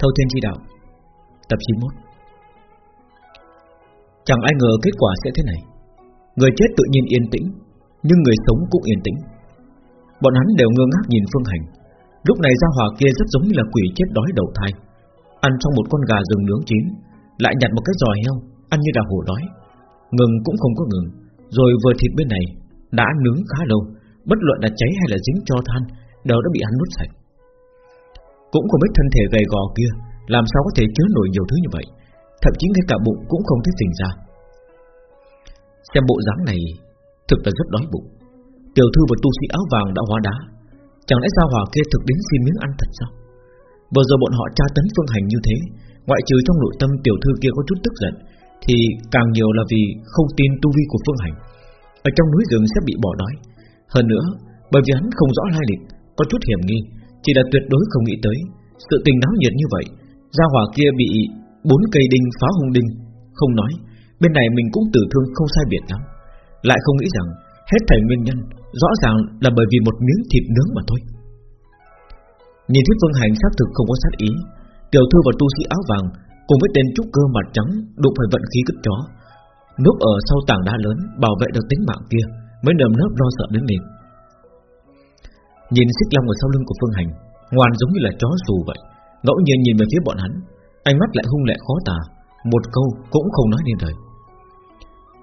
Thâu Thiên Chi Đạo, Tập 91 Chẳng ai ngờ kết quả sẽ thế này. Người chết tự nhiên yên tĩnh, Nhưng người sống cũng yên tĩnh. Bọn hắn đều ngơ ngác nhìn Phương Hành. Lúc này ra hỏa kia rất giống như là quỷ chết đói đầu thai. Ăn trong một con gà rừng nướng chín, Lại nhặt một cái giò heo, Ăn như là hổ đói. Ngừng cũng không có ngừng, Rồi vừa thịt bên này, Đã nướng khá lâu. Bất luận là cháy hay là dính cho than, Đều đã bị hắn nuốt sạch. Cũng không biết thân thể gầy gò kia Làm sao có thể chứa nổi nhiều thứ như vậy, Thậm chí ngay cả bụng cũng không thể phình ra. Xem bộ dáng này, Thực là rất đói bụng. Tiểu thư và tu sĩ áo vàng đã hóa đá, Chẳng lẽ gia hỏa kia thực đến xin miếng ăn thật sao? Vừa rồi bọn họ tra tấn phương hành như thế, Ngoại trừ trong nội tâm tiểu thư kia có chút tức giận, Thì càng nhiều là vì không tin tu vi của phương hành. Ở trong núi rừng sẽ bị bỏ đói. Hơn nữa, Bởi vì hắn không rõ lai lịch, Có chút hiểm nghi chỉ là tuyệt đối không nghĩ tới, Sự tình náo nhiệt như vậy, Gia hỏa kia bị bốn cây đinh phá hung đinh. Không nói, Bên này mình cũng tử thương không sai biệt lắm. Lại không nghĩ rằng, Hết thảy nguyên nhân, Rõ ràng là bởi vì một miếng thịt nướng mà thôi. Nhìn thấy vương Hành xác thực không có sát ý, Tiểu thư và tu sĩ áo vàng Cùng với tên trúc cơ mặt trắng Đụng phải vận khí cướp chó, Núp ở sau tảng đá lớn Bảo vệ được tính mạng kia, Mới nầm nớp lo sợ đến mình. Nhìn xích long ở sau lưng của Phương Hành, Ngoan giống như là chó xù vậy. Ngẫu nhiên nhìn về phía bọn hắn, Ánh mắt lại hung lệ khó tả, Một câu cũng không nói nên lời.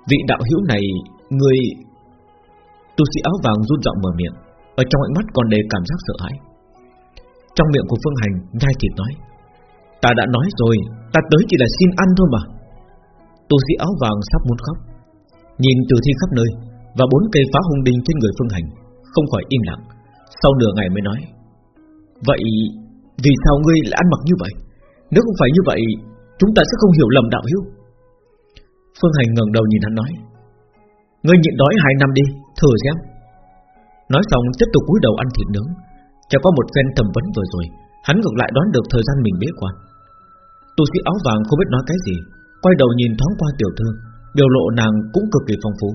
Vị đạo hữu này, Người Tu sĩ áo vàng run giọng mở miệng, Ở trong ánh mắt còn đầy cảm giác sợ hãi. Trong miệng của Phương Hành, nhai thịt nói, Ta đã nói rồi, Ta tới chỉ là xin ăn thôi mà. Tu sĩ áo vàng sắp muốn khóc, Nhìn từ thi khắp nơi, Và bốn cây phá hung đinh trên người Phương Hành, Không khỏi im lặng. Sau nửa ngày mới nói, Vậy vì sao ngươi lại ăn mặc như vậy? Nếu không phải như vậy, Chúng ta sẽ không hiểu lầm đạo hữu. Phương Hành ngẩng đầu nhìn hắn nói, Ngươi nhịn đói hai năm đi Thử xem Nói xong tiếp tục cúi đầu ăn thịt nướng. Chỉ có một phen thẩm vấn vừa rồi, Hắn ngược lại đoán được thời gian mình bế quan. Tu sĩ áo vàng không biết nói cái gì, Quay đầu nhìn thoáng qua tiểu thư, Biểu lộ nàng cũng cực kỳ phong phú.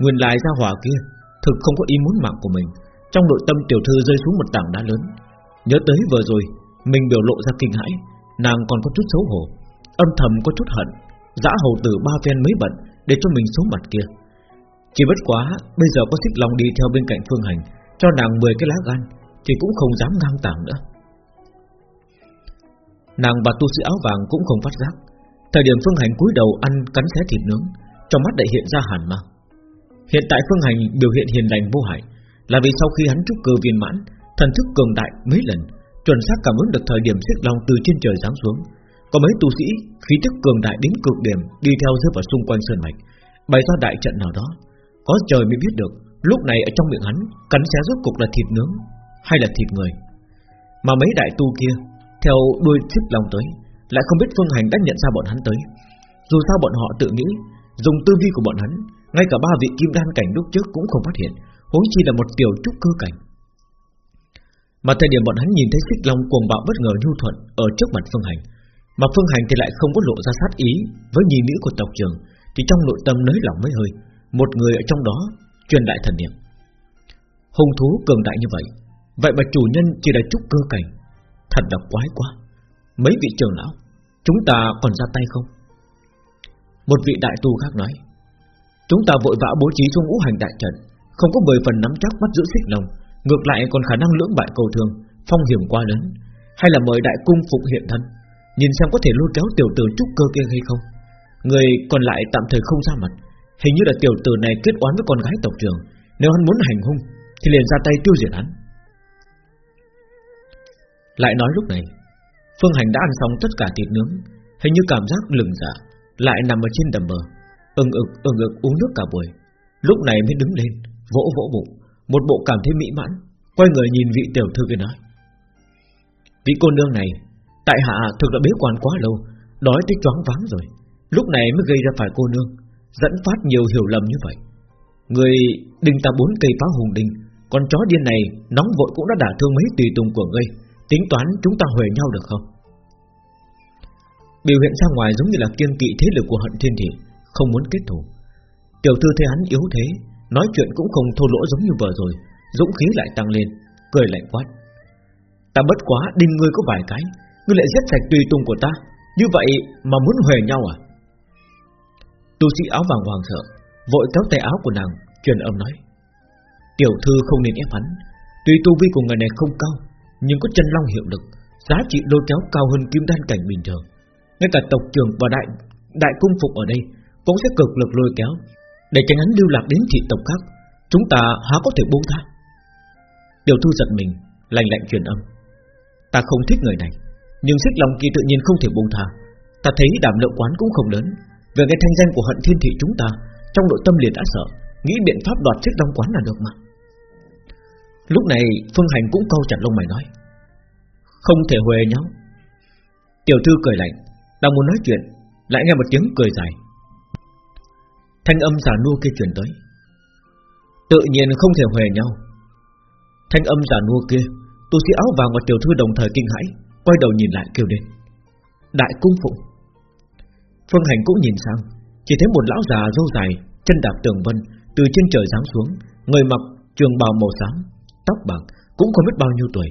Nguyên lại ra hỏa kia Thực không có ý muốn mạng của mình trong nội tâm tiểu thư rơi xuống một tảng đá lớn. Nhớ tới vừa rồi, Mình biểu lộ ra kinh hãi, Nàng còn có chút xấu hổ. Âm thầm có chút hận Dã hầu tử ba phen mấy bận Để cho mình xuống mặt kia. Chỉ bất quá, Bây giờ có xích long đi theo bên cạnh phương hành, Cho nàng 10 cái lá gan, Thì cũng không dám ngang tàng nữa. Nàng và tu sĩ áo vàng cũng không phát giác. Thời điểm phương hành cúi đầu ăn cắn xé thịt nướng, Trong mắt đại hiện ra hàn mang. Hiện tại phương hành biểu hiện hiền lành vô hại là vì sau khi hắn trúc cơ viên mãn, Thần thức cường đại mấy lần, Chuẩn xác cảm ứng được thời điểm xích long từ trên trời giáng xuống. Có mấy tu sĩ, khí tức cường đại đến cực điểm, Đi theo rơi vào xung quanh sơn mạch, Bày ra đại trận nào đó. Có trời mới biết được, Lúc này ở trong miệng hắn, Cắn xé rốt cục là thịt nướng, Hay là thịt người. Mà mấy đại tu kia, Theo đuôi xích long tới, Lại không biết phương hành đã nhận ra bọn hắn tới. Dù sao bọn họ tự nghĩ, Dùng tư vi của bọn hắn, Ngay cả ba vị kim đan cảnh lúc trước cũng không phát hiện. Huống chi là một tiểu trúc cơ cảnh mà thời điểm bọn hắn nhìn thấy xích long cuồng bạo bất ngờ nhu thuận ở trước mặt Phương Hành, mà Phương Hành thì lại không có lộ ra sát ý với nhi nữ của tộc trưởng, thì trong nội tâm nới lỏng mấy hơi, một người ở trong đó truyền đại thần niệm. Hung thú cường đại như vậy, vậy mà chủ nhân chỉ là trúc cơ cảnh, thật là quái quá. Mấy vị trưởng lão, chúng ta còn ra tay không? Một vị đại tu khác nói, chúng ta vội vã bố trí trong ngũ hành đại trận, không có mười phần nắm chắc bắt giữ xích long Ngược lại còn khả năng lưỡng bại cầu thường Phong hiểm quá lớn. Hay là mời đại cung phục hiện thân, Nhìn xem có thể lôi kéo tiểu tử trúc cơ kia hay không. Người còn lại tạm thời không ra mặt, Hình như là tiểu tử này kết oán với con gái tộc trưởng, Nếu hắn muốn hành hung, Thì liền ra tay tiêu diệt hắn. Lại nói lúc này, Phương Hành đã ăn xong tất cả thịt nướng, Hình như cảm giác lừng dạ Lại nằm ở trên đầm bờ, ừng ực ừng ực uống nước cả buổi, Lúc này mới đứng lên. Vỗ vỗ bụng, một bộ cảm thấy mỹ mãn, Quay người nhìn vị tiểu thư kia nói. Vị cô nương này, Tại hạ thực đã bế quan quá lâu, Đói tới choáng váng rồi, Lúc này mới gây ra phải cô nương, Dẫn phát nhiều hiểu lầm như vậy. Người đinh ta bốn cây phá hùng đinh, Con chó điên này Nóng vội cũng đã đả thương mấy tùy tùng của ngươi, Tính toán chúng ta huề nhau được không? Biểu hiện ra ngoài giống như là kiên kỵ thế lực của hận thiên thị Không muốn kết thù. Tiểu thư thấy hắn yếu thế Nói chuyện cũng không thô lỗ giống như vừa rồi, Dũng khí lại tăng lên, Cười lạnh quát. Ta bất quá đinh ngươi có vài cái, Ngươi lại giết sạch tùy tùng của ta, Như vậy mà muốn huề nhau à? Tu sĩ áo vàng hoàng sợ, Vội kéo tay áo của nàng, Truyền âm nói. Tiểu thư không nên ép hắn Tuy tu vi của người này không cao, Nhưng có chân long hiệu lực, Giá trị lôi kéo cao hơn kim đan cảnh bình thường. Ngay cả tộc trưởng và đại đại cung phục ở đây Cũng sẽ cực lực lôi kéo để tránh hắn lưu lạc đến thị tộc khác, Chúng ta há có thể buông tha. Tiểu thư giật mình Lành lạnh truyền âm. Ta không thích người này, Nhưng xích lòng kỳ tự nhiên không thể buông tha. Ta thấy đảm lượng quán cũng không lớn. Về cái thanh danh của hận thiên thị chúng ta, Trong nội tâm liền đã sợ, Nghĩ biện pháp đoạt xích long quán là được mà. Lúc này, Phương Hành cũng câu chặt lông mày nói. Không thể huề nhau. Tiểu thư cười lạnh Đang muốn nói chuyện, Lại nghe một tiếng cười dài. Thanh âm giả nua kia truyền tới. Tự nhiên không thể huề nhau. Thanh âm giả nua kia, Tu sĩ áo vàng và tiểu thư đồng thời kinh hãi, Quay đầu nhìn lại kêu lên. Đại cung phụng Phương Hành cũng nhìn sang, Chỉ thấy một lão già râu dài, Chân đạp tường vân, Từ trên trời giáng xuống, Người mặc trường bào màu xám, Tóc bạc, cũng không biết bao nhiêu tuổi.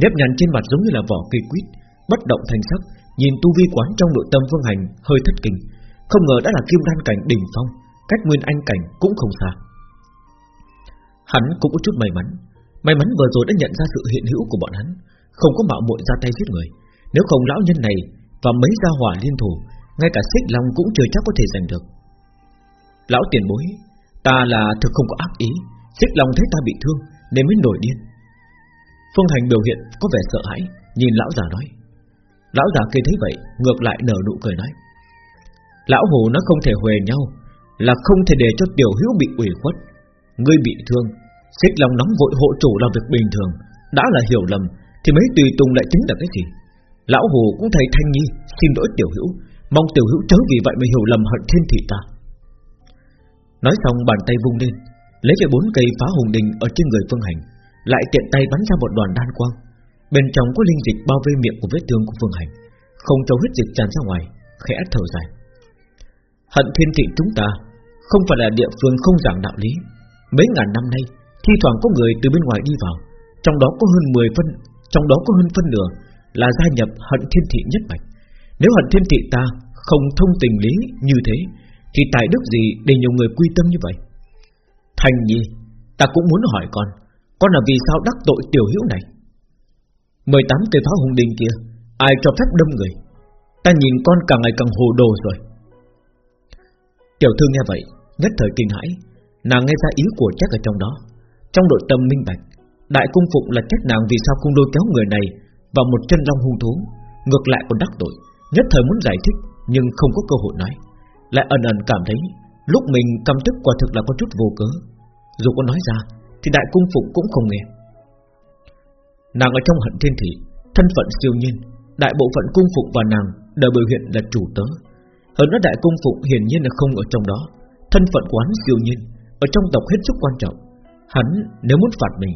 Nếp nhăn trên mặt giống như là vỏ cây quýt, Bất động thành sắc, Nhìn tu vi quán trong nội tâm Phương Hành hơi thất kinh. Không ngờ đã là kim đan cảnh đỉnh phong, Cách nguyên anh cảnh cũng không xa. Hắn cũng có chút may mắn. May mắn vừa rồi đã nhận ra sự hiện hữu của bọn hắn, Không có mạo muội ra tay giết người. Nếu không lão nhân này Và mấy gia hỏa liên thủ, Ngay cả xích long cũng chưa chắc có thể giành được. Lão tiền bối, Ta là thực không có ác ý. Xích long thấy ta bị thương, Nên mới nổi điên. Phương Hành biểu hiện có vẻ sợ hãi, Nhìn lão già nói. Lão già kia thấy vậy, Ngược lại nở nụ cười nói. Lão hồ nó không thể huề nhau, Là không thể để cho tiểu hữu bị ủy khuất. Ngươi bị thương, Xích lòng nóng vội hộ chủ là việc bình thường, Đã là hiểu lầm, Thì mấy tùy tùng lại tính là cái gì? Lão Hồ cũng thấy Thanh Nhi, Xin lỗi tiểu hữu, Mong tiểu hữu chớ vì vậy mà hiểu lầm hận thiên thị ta. Nói xong bàn tay vung lên, Lấy về bốn cây phá hùng đình Ở trên người Phương Hành, Lại tiện tay bắn ra một đoàn đan quang. Bên trong có linh dịch bao vây miệng của vết thương của Phương Hành, Không cho huyết dịch tràn ra ngoài, Khẽ thở dài. Hận thiên thị chúng ta, Không phải là địa phương không giảng đạo lý. Mấy ngàn năm nay, Thi thoảng có người từ bên ngoài đi vào, Trong đó có hơn 10 phân, Trong đó có hơn phân nửa Là gia nhập hận thiên thị nhất mạch. Nếu hận thiên thị ta không thông tình lý như thế, Thì tài đức gì để nhiều người quy tâm như vậy? Thành nhi, Ta cũng muốn hỏi con Con là vì sao đắc tội tiểu hữu này? 18 cây pháo hùng đình kia, Ai cho phép đâm người? Ta nhìn con càng ngày càng hồ đồ rồi. Tiểu thư nghe vậy, Nhất thời kinh hãi. Nàng nghe ra ý của chắc ở trong đó. Trong nội tâm minh bạch, Đại cung phụng là trách nàng vì sao không lôi kéo người này Vào một chân long hung thú. Ngược lại còn đắc tội, Nhất thời muốn giải thích, nhưng không có cơ hội nói. Lại ẩn ẩn cảm thấy, Lúc mình căm tức quả thực là có chút vô cớ. Dù có nói ra, Thì đại cung phụng cũng không nghe. Nàng ở trong hận thiên thị, Thân phận siêu nhiên, Đại bộ phận cung phụng và nàng đều biểu hiện là chủ tớ. Hơn nữa đại cung phụng hiển nhiên là không ở trong đó. Thân phận của hắn siêu nhiên, Ở trong tộc hết sức quan trọng. Hắn nếu muốn phạt mình,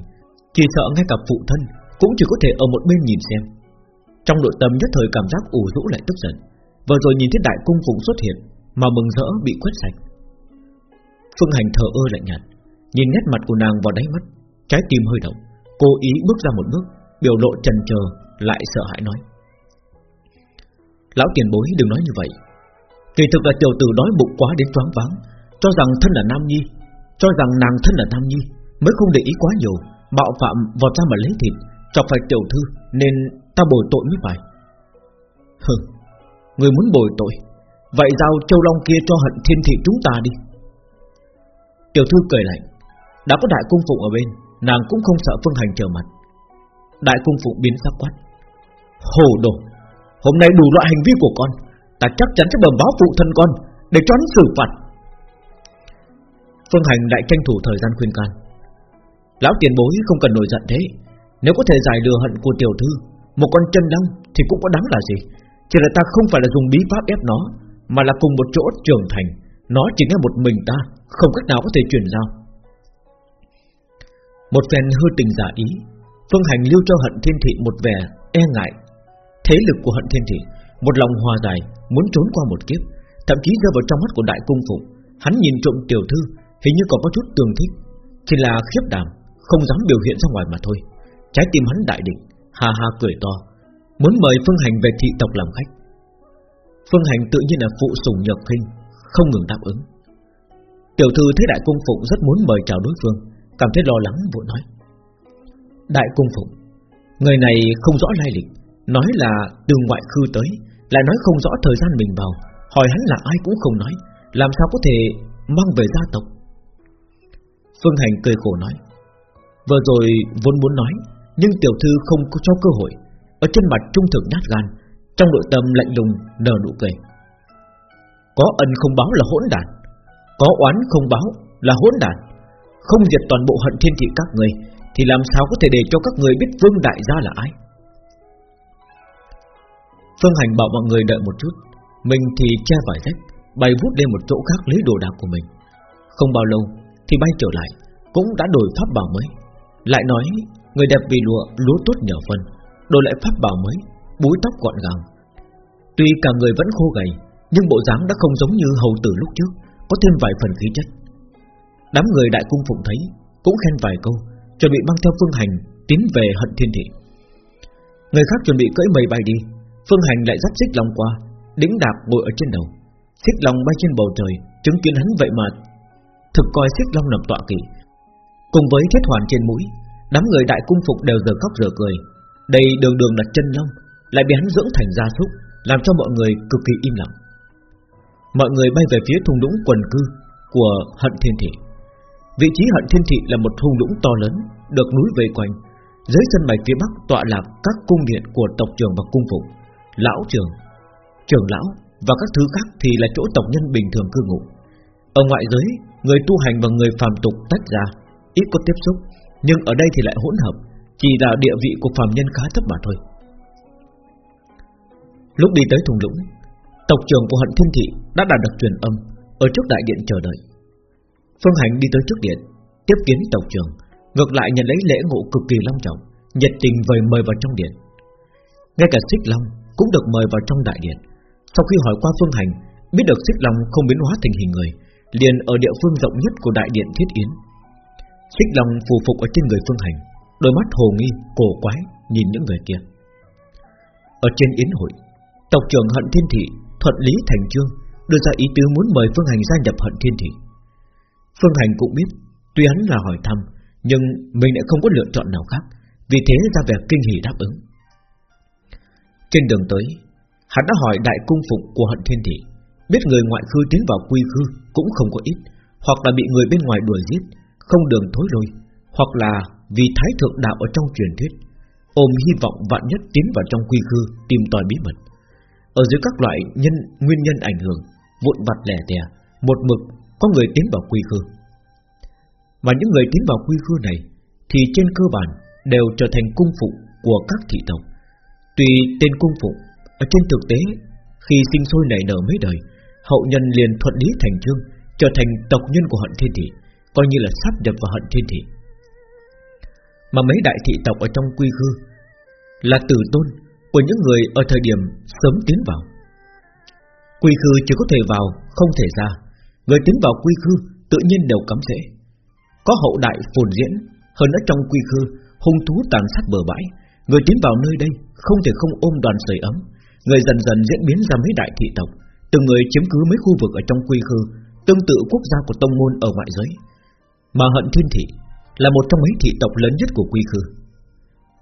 Chỉ sợ ngay cả phụ thân Cũng chỉ có thể ở một bên nhìn xem. Trong nội tâm nhất thời cảm giác ủ rũ lại tức giận. Vừa rồi nhìn thấy đại cung phụng xuất hiện, Mà mừng rỡ bị quét sạch. Phương hành thờ ơ lạnh nhạt, Nhìn nét mặt của nàng vào đáy mắt, Trái tim hơi động cô ý bước ra một bước, Biểu lộ trần chờ lại sợ hãi nói. Lão tiền bối đừng nói như vậy Kỳ thực là tiểu tử đói bụng quá đến choáng váng, Cho rằng thân là nam nhi, Cho rằng nàng thân là nam nhi, Mới không để ý quá nhiều, Bạo phạm vọt ra mà lấy thịt, Chọc phải tiểu thư, Nên ta bồi tội mới phải. Hừ, Người muốn bồi tội, Vậy giao châu long kia cho hận thiên thị chúng ta đi. Tiểu thư cười lạnh, Đã có đại cung phụng ở bên, Nàng cũng không sợ phương hành trở mặt. Đại cung phụng biến sắc quát, Hồ đồ, Hôm nay đủ loại hành vi của con Ta chắc chắn sẽ bẩm báo phụ thân con Để cho hắn xử phạt. Phương Hành lại tranh thủ thời gian khuyên can. Lão tiền bối không cần nổi giận thế. Nếu có thể giải lừa hận của tiểu thư, Một con chân đăng thì cũng có đáng là gì? Chỉ là ta không phải là dùng bí pháp ép nó, Mà là cùng một chỗ trưởng thành, Nó chỉ nghe một mình ta, Không cách nào có thể truyền giao. Một phen hư tình giả ý, Phương Hành lưu cho hận thiên thị một vẻ e ngại. Thế lực của hận thiên thị một lòng hòa giải, Muốn trốn qua một kiếp, Thậm chí rơi vào trong mắt của đại cung phụng Hắn nhìn trộm tiểu thư, Hình như còn có chút tương thích. Chỉ là khiếp đảm, Không dám biểu hiện ra ngoài mà thôi. Trái tim hắn đại định Hà hà cười to, Muốn mời Phương Hành về thị tộc làm khách. Phương Hành tự nhiên là phụ sùng nhược khinh, Không ngừng đáp ứng. Tiểu thư thấy đại cung phụng rất muốn mời chào đối phương, Cảm thấy lo lắng, vội nói. Đại cung phụng Người này không rõ lai lịch, Nói là từ ngoại khư tới lại nói không rõ thời gian mình vào. Hỏi hắn là ai cũng không nói. Làm sao có thể mang về gia tộc? Phương Hành cười khổ nói. Vừa rồi vốn muốn nói, Nhưng tiểu thư không có cho cơ hội. Ở trên mặt trung thực nhát gan, Trong nội tâm lạnh lùng nở nụ cười. Có ân không báo là hỗn đản, Có oán không báo là hỗn đản. Không diệt toàn bộ hận thiên thị các người, Thì làm sao có thể để cho các người biết vương đại gia là ai? Phương Hành bảo mọi người đợi một chút. Mình thì che vải rách Bay vút lên một chỗ khác lấy đồ đạc của mình. Không bao lâu thì bay trở lại, Cũng đã đổi pháp bảo mới. Lại nói, người đẹp vì lụa, lúa tốt nhờ phân Đổi lại pháp bảo mới, Búi tóc gọn gàng. Tuy cả người vẫn khô gầy, Nhưng bộ dáng đã không giống như hầu tử lúc trước, Có thêm vài phần khí chất. Đám người đại cung phụng thấy, Cũng khen vài câu, Chuẩn bị mang theo phương hành Tiến về hận thiên thị. Người khác chuẩn bị cưỡi mây bay đi Phương hành lại dắt xích long qua, Đính đạp ngồi ở trên đầu. Xích long bay trên bầu trời, Chứng kiến hắn vậy mà Thực coi xích long nằm tọa kỵ. Cùng với thiết hoàn trên mũi, Đám người đại cung phục đều giờ khóc giờ cười. Đây đường đường là chân long, Lại bị hắn dưỡng thành gia súc, Làm cho mọi người cực kỳ im lặng. Mọi người bay về phía thung lũng quần cư Của hận thiên thị. Vị trí hận thiên thị là một thung lũng to lớn, Được núi vây quanh. Dưới sân mạch phía bắc tọa lạc các cung điện Của tộc trưởng và cung phục. Lão trưởng, trưởng lão Và các thứ khác thì là chỗ tộc nhân bình thường cư ngụ. Ở ngoại giới Người tu hành và người phàm tục tách ra Ít có tiếp xúc Nhưng ở đây thì lại hỗn hợp Chỉ là địa vị của phàm nhân khá thấp mà thôi. Lúc đi tới thùng lũng Tộc trưởng của hận thiên thị đã đạt được truyền âm Ở trước đại điện chờ đợi. Phương Hành đi tới trước điện Tiếp kiến tộc trưởng Ngược lại nhận lấy lễ ngộ cực kỳ long trọng Nhiệt tình vời mời vào trong điện. Ngay cả xích long cũng được mời vào trong đại điện Sau khi hỏi qua Phương Hành Biết được xích long không biến hóa thành hình người liền ở địa phương rộng nhất của đại điện thiết yến. Xích long phù phục ở trên người phương hành, đôi mắt hồ nghi, cổ quái nhìn những người kia. Ở trên yến hội, tộc trưởng hận thiên thị thuận lý thành chương đưa ra ý tứ muốn mời phương hành gia nhập hận thiên thị. Phương hành cũng biết, tuy hắn là hỏi thăm, nhưng mình lại không có lựa chọn nào khác, vì thế ra vẻ kinh hỉ đáp ứng. Trên đường tới, hắn đã hỏi đại cung phụng của hận thiên thị Biết người ngoại khư tiến vào quy khư Cũng không có ít Hoặc là bị người bên ngoài đuổi giết Không đường thối lui Hoặc là vì thái thượng đạo ở trong truyền thuyết Ôm hy vọng vạn nhất tiến vào trong quy khư Tìm tòi bí mật. Ở dưới các loại nhân nguyên nhân ảnh hưởng Vụn vặt lẻ tè Một mực có người tiến vào quy khư. Mà những người tiến vào quy khư này Thì trên cơ bản Đều trở thành cung phụ của các thị tộc. Tuy tên cung phụng Ở trên thực tế Khi sinh sôi nảy nở mấy đời hậu nhân liền thuận lý thành chương trở thành tộc nhân của hận thiên thị, coi như là sắp nhập vào hận thiên thị. Mà mấy đại thị tộc ở trong quy khư là tử tôn của những người ở thời điểm sớm tiến vào. Quy khư chỉ có thể vào, không thể ra. Người tiến vào quy khư tự nhiên đều cấm dễ. Có hậu đại phồn diễn, hơn nữa trong quy khư hung thú tàn sát bờ bãi, người tiến vào nơi đây không thể không ôm đoàn sưởi ấm, người dần dần diễn biến ra mấy đại thị tộc, Từng người chiếm cứ mấy khu vực ở trong quy khư Tương tự quốc gia của tông môn ở ngoại giới. Mà hận thiên thị Là một trong mấy thị tộc lớn nhất của quy khư.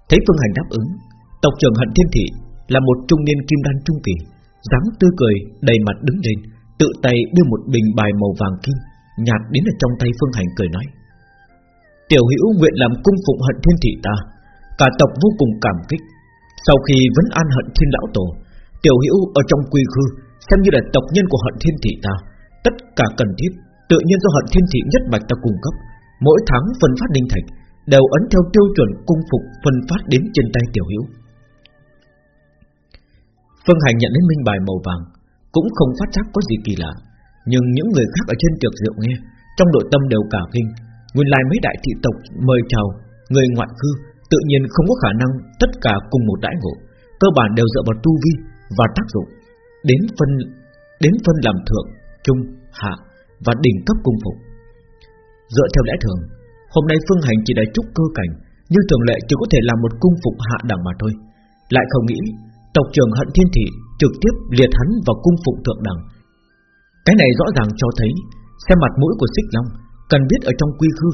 Thấy Phương Hành đáp ứng Tộc trưởng hận thiên thị Là một trung niên kim đan trung kỳ dáng tươi cười đầy mặt đứng lên Tự tay đưa một bình bài màu vàng kim Nhạt đến ở trong tay Phương Hành cười nói Tiểu hữu nguyện làm cung phụng hận thiên thị ta Cả tộc vô cùng cảm kích sau khi vấn an hận thiên lão tổ, Tiểu hữu ở trong quy khư, Xem như là tộc nhân của hận thiên thị ta. Tất cả cần thiết, Tự nhiên do hận thiên thị nhất mạch ta cung cấp. Mỗi tháng phân phát đinh thạch, Đều ấn theo tiêu chuẩn cung phục phân phát đến trên tay tiểu hữu. Phương Hành nhận đến minh bài màu vàng, Cũng không phát giác có gì kỳ lạ. Nhưng những người khác ở trên tiệc rượu nghe, Trong nội tâm đều cả kinh. Nguyên lai mấy đại thị tộc mời chào Người ngoại cư Tự nhiên không có khả năng tất cả cùng một đãi ngộ Cơ bản đều dựa vào tu vi và tác dụng đến phân đến phân làm thượng, trung, hạ và đỉnh cấp cung phục. Dựa theo lẽ thường, hôm nay Phương Hành chỉ là trúc cơ cảnh, nhưng thường lệ chỉ có thể làm một cung phục hạ đẳng mà thôi. Lại không nghĩ Tộc trưởng hận thiên thị trực tiếp liệt hắn vào cung phục thượng đẳng Cái này rõ ràng cho thấy Xem mặt mũi của xích long Cần biết ở trong quy khư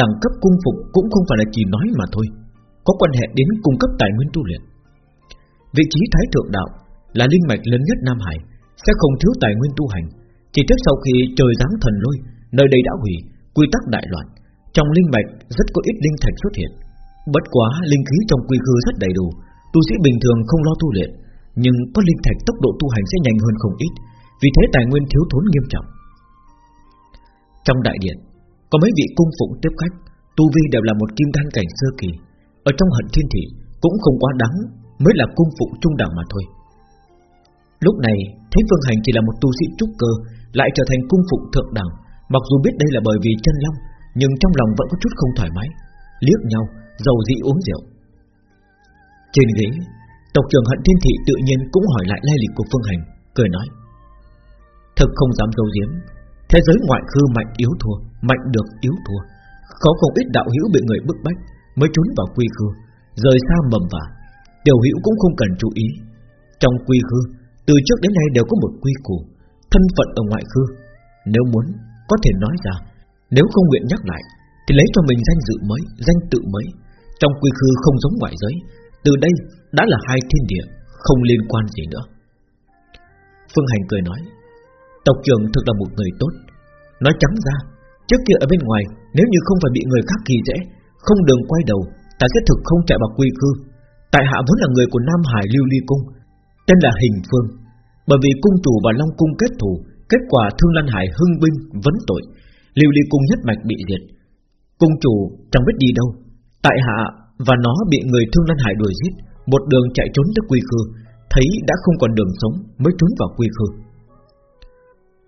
Đẳng cấp cung phục cũng không phải là chỉ nói mà thôi có quan hệ đến cung cấp tài nguyên tu luyện. Vị trí thái thượng đạo Là linh mạch lớn nhất Nam Hải, Sẽ không thiếu tài nguyên tu hành. Chỉ tiếp sau khi trời giáng thần lôi, Nơi đây đã hủy, Quy tắc đại loạn, Trong linh mạch rất có ít linh thạch xuất hiện. Bất quá linh khí trong quy khư rất đầy đủ, Tu sĩ bình thường không lo tu luyện, Nhưng có linh thạch tốc độ tu hành sẽ nhanh hơn không ít, Vì thế tài nguyên thiếu thốn nghiêm trọng. Trong đại điện, Có mấy vị cung phụng tiếp khách, Tu vi đều là một kim đan cảnh sơ kỳ. Ở trong hận thiên thị Cũng không quá đáng Mới là cung phụng trung đẳng mà thôi. Lúc này Thế Phương Hành chỉ là một tu sĩ trúc cơ Lại trở thành cung phụng thượng đẳng. Mặc dù biết đây là bởi vì chân long Nhưng trong lòng vẫn có chút không thoải mái. Liếc nhau, dầu dị uống rượu. Trên ghế Tộc trưởng hận thiên thị tự nhiên cũng hỏi lại lai lịch của Phương Hành Cười nói. Thực không dám giấu giếm, Thế giới ngoại khư mạnh yếu thua Mạnh được yếu thua. Khó không ít đạo hữu bị người bức bách Mới trốn vào quy khư, Rời xa mầm vả Tiểu hữu cũng không cần chú ý. Trong quy khư, Từ trước đến nay đều có một quy củ, Thân phận ở ngoại khư. Nếu muốn, có thể nói ra. Nếu không nguyện nhắc lại, Thì lấy cho mình danh dự mới, Danh tự mới. Trong quy khư không giống ngoại giới, từ đây đã là hai thiên địa, Không liên quan gì nữa. Phương Hành cười nói, Tộc trưởng thực là một người tốt. Nói trắng ra, Trước kia ở bên ngoài, Nếu như không phải bị người khác kỳ dễ không đường quay đầu, Ta thiết thực không chạy vào quy cư. Tại hạ vốn là người của Nam Hải Lưu Ly Cung, Tên là Hình Phương. Bởi vì cung chủ và Long Cung kết thù, Kết quả Thương Lan Hải hưng binh, vấn tội. Lưu Ly Cung nhất mạch bị diệt. Cung chủ chẳng biết đi đâu. Tại hạ và nó bị người Thương Lan Hải đuổi giết, Một đường chạy trốn tới Quy Khư Thấy đã không còn đường sống Mới trốn vào Quy Khư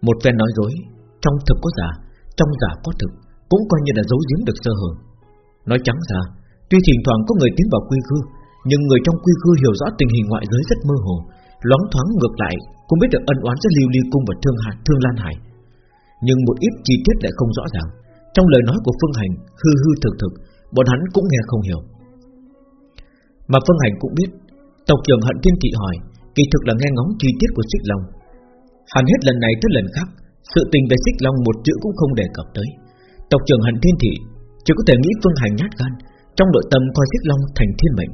Một phen nói dối, Trong thực có giả, Trong giả có thực, Cũng coi như là giấu giếm được sơ hở. Nói trắng ra Tuy thỉnh thoảng có người tiến vào Quy Khư Nhưng người trong Quy Khư hiểu rõ tình hình ngoại giới rất mơ hồ Loáng thoáng ngược lại Cũng biết được ân oán giữa Lưu Ly Cung và Thương, Hải, Thương Lan Hải. Nhưng một ít chi tiết lại không rõ ràng. Trong lời nói của Phương Hành Hư hư thực thực Bọn hắn cũng nghe không hiểu. Mà Phương Hành cũng biết Tộc trưởng Hận Thiên Thị hỏi Kỳ thực là nghe ngóng chi tiết của Xích Long. Hắn hết lần này tới lần khác Sự tình về Xích Long một chữ cũng không đề cập tới. Tộc trưởng Hận Thiên Thị chỉ có thể nghĩ Phương Hành nhát gan, Trong nội tâm coi thiết Long thành thiên mệnh.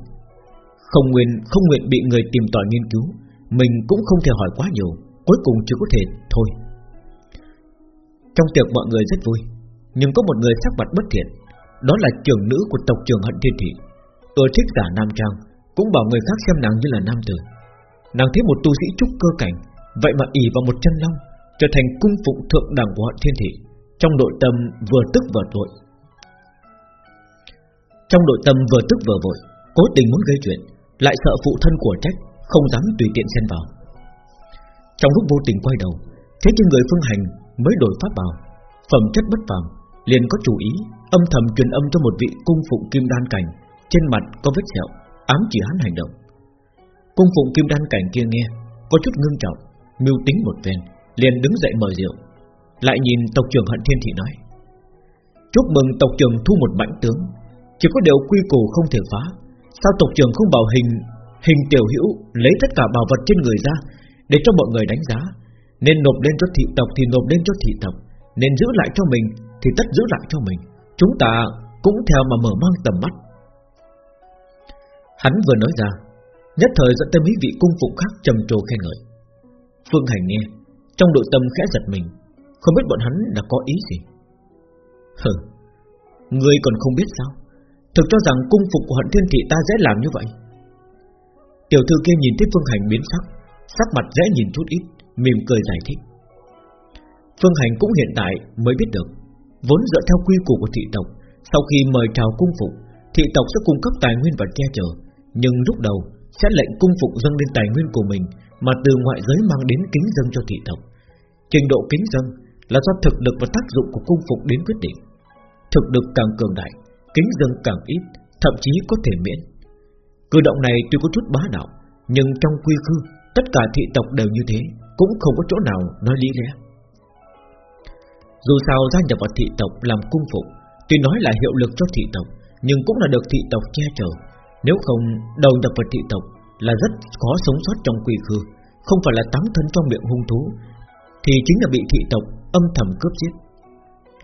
Không nguyện không nguyện bị người tìm tòi nghiên cứu, Mình cũng không thể hỏi quá nhiều, Cuối cùng chỉ có thể thôi. Trong tiệc mọi người rất vui, Nhưng có một người sắc mặt bất thiện, Đó là trưởng nữ của tộc trưởng Hận Thiên Thị. Tôi thích giả nam trang, Cũng bảo người khác xem nàng như là nam tử. Nàng thấy một tu sĩ trúc cơ cảnh, Vậy mà ỉ vào một chân long, Trở thành cung phụng thượng đẳng của họ thiên thị, Trong nội tâm vừa tức vừa tội. Trong nội tâm vừa tức vừa vội, Cố tình muốn gây chuyện, Lại sợ phụ thân của trách Không dám tùy tiện xen vào. Trong lúc vô tình quay đầu, Thế nhưng người phương hành mới đổi pháp bào Phẩm chất bất phàm, liền có chủ ý, Âm thầm truyền âm cho một vị cung phụng kim đan cảnh, trên mặt có vết sẹo, Ám chỉ hắn hành động. Cung phụng kim đan cảnh kia nghe, Có chút ngưng trọng, Mưu tính một phen, Liền đứng dậy mời rượu. Lại nhìn tộc trưởng hận thiên thị nói, Chúc mừng tộc trưởng thu một mãnh tướng chỉ có điều quy củ không thể phá. Sao tộc trưởng không bảo hình Hình tiểu hữu lấy tất cả bảo vật trên người ra Để cho mọi người đánh giá? Nên nộp lên cho thị tộc thì nộp lên cho thị tộc. Nên giữ lại cho mình Thì tất giữ lại cho mình. Chúng ta cũng theo mà mở mang tầm mắt. Hắn vừa nói ra, Nhất thời dẫn tới mấy vị cung phụ khác trầm trồ khen ngợi. Phương Hành nghe, Trong nội tâm khẽ giật mình, Không biết bọn hắn đã có ý gì. Hừ, người còn không biết sao? Thực cho rằng cung phục của hận thiên thị ta dễ làm như vậy. Tiểu thư kia nhìn thấy Phương Hành biến sắc Sắc mặt dễ nhìn chút ít, Mỉm cười giải thích. Phương Hành cũng hiện tại mới biết được, Vốn dựa theo quy củ của thị tộc, Sau khi mời chào cung phục, Thị tộc sẽ cung cấp tài nguyên và che chở, nhưng lúc đầu sẽ lệnh cung phục dâng lên tài nguyên của mình, Mà từ ngoại giới mang đến kính dâng cho thị tộc. Trình độ kính dâng là do thực lực và tác dụng của cung phục đến quyết định. Thực lực càng cường đại Kính dâng càng ít, Thậm chí có thể miễn. Cử động này tuy có chút bá đạo, Nhưng trong quy khư, Tất cả thị tộc đều như thế, Cũng không có chỗ nào nói lý lẽ. Dù sao gia nhập vào thị tộc làm cung phục Tuy nói là hiệu lực cho thị tộc, Nhưng cũng là được thị tộc che chở. Nếu không, đầu nhập vào thị tộc Là rất khó sống sót trong quy khư, Không phải là tắm thân trong miệng hung thú, Thì chính là bị thị tộc âm thầm cướp giết.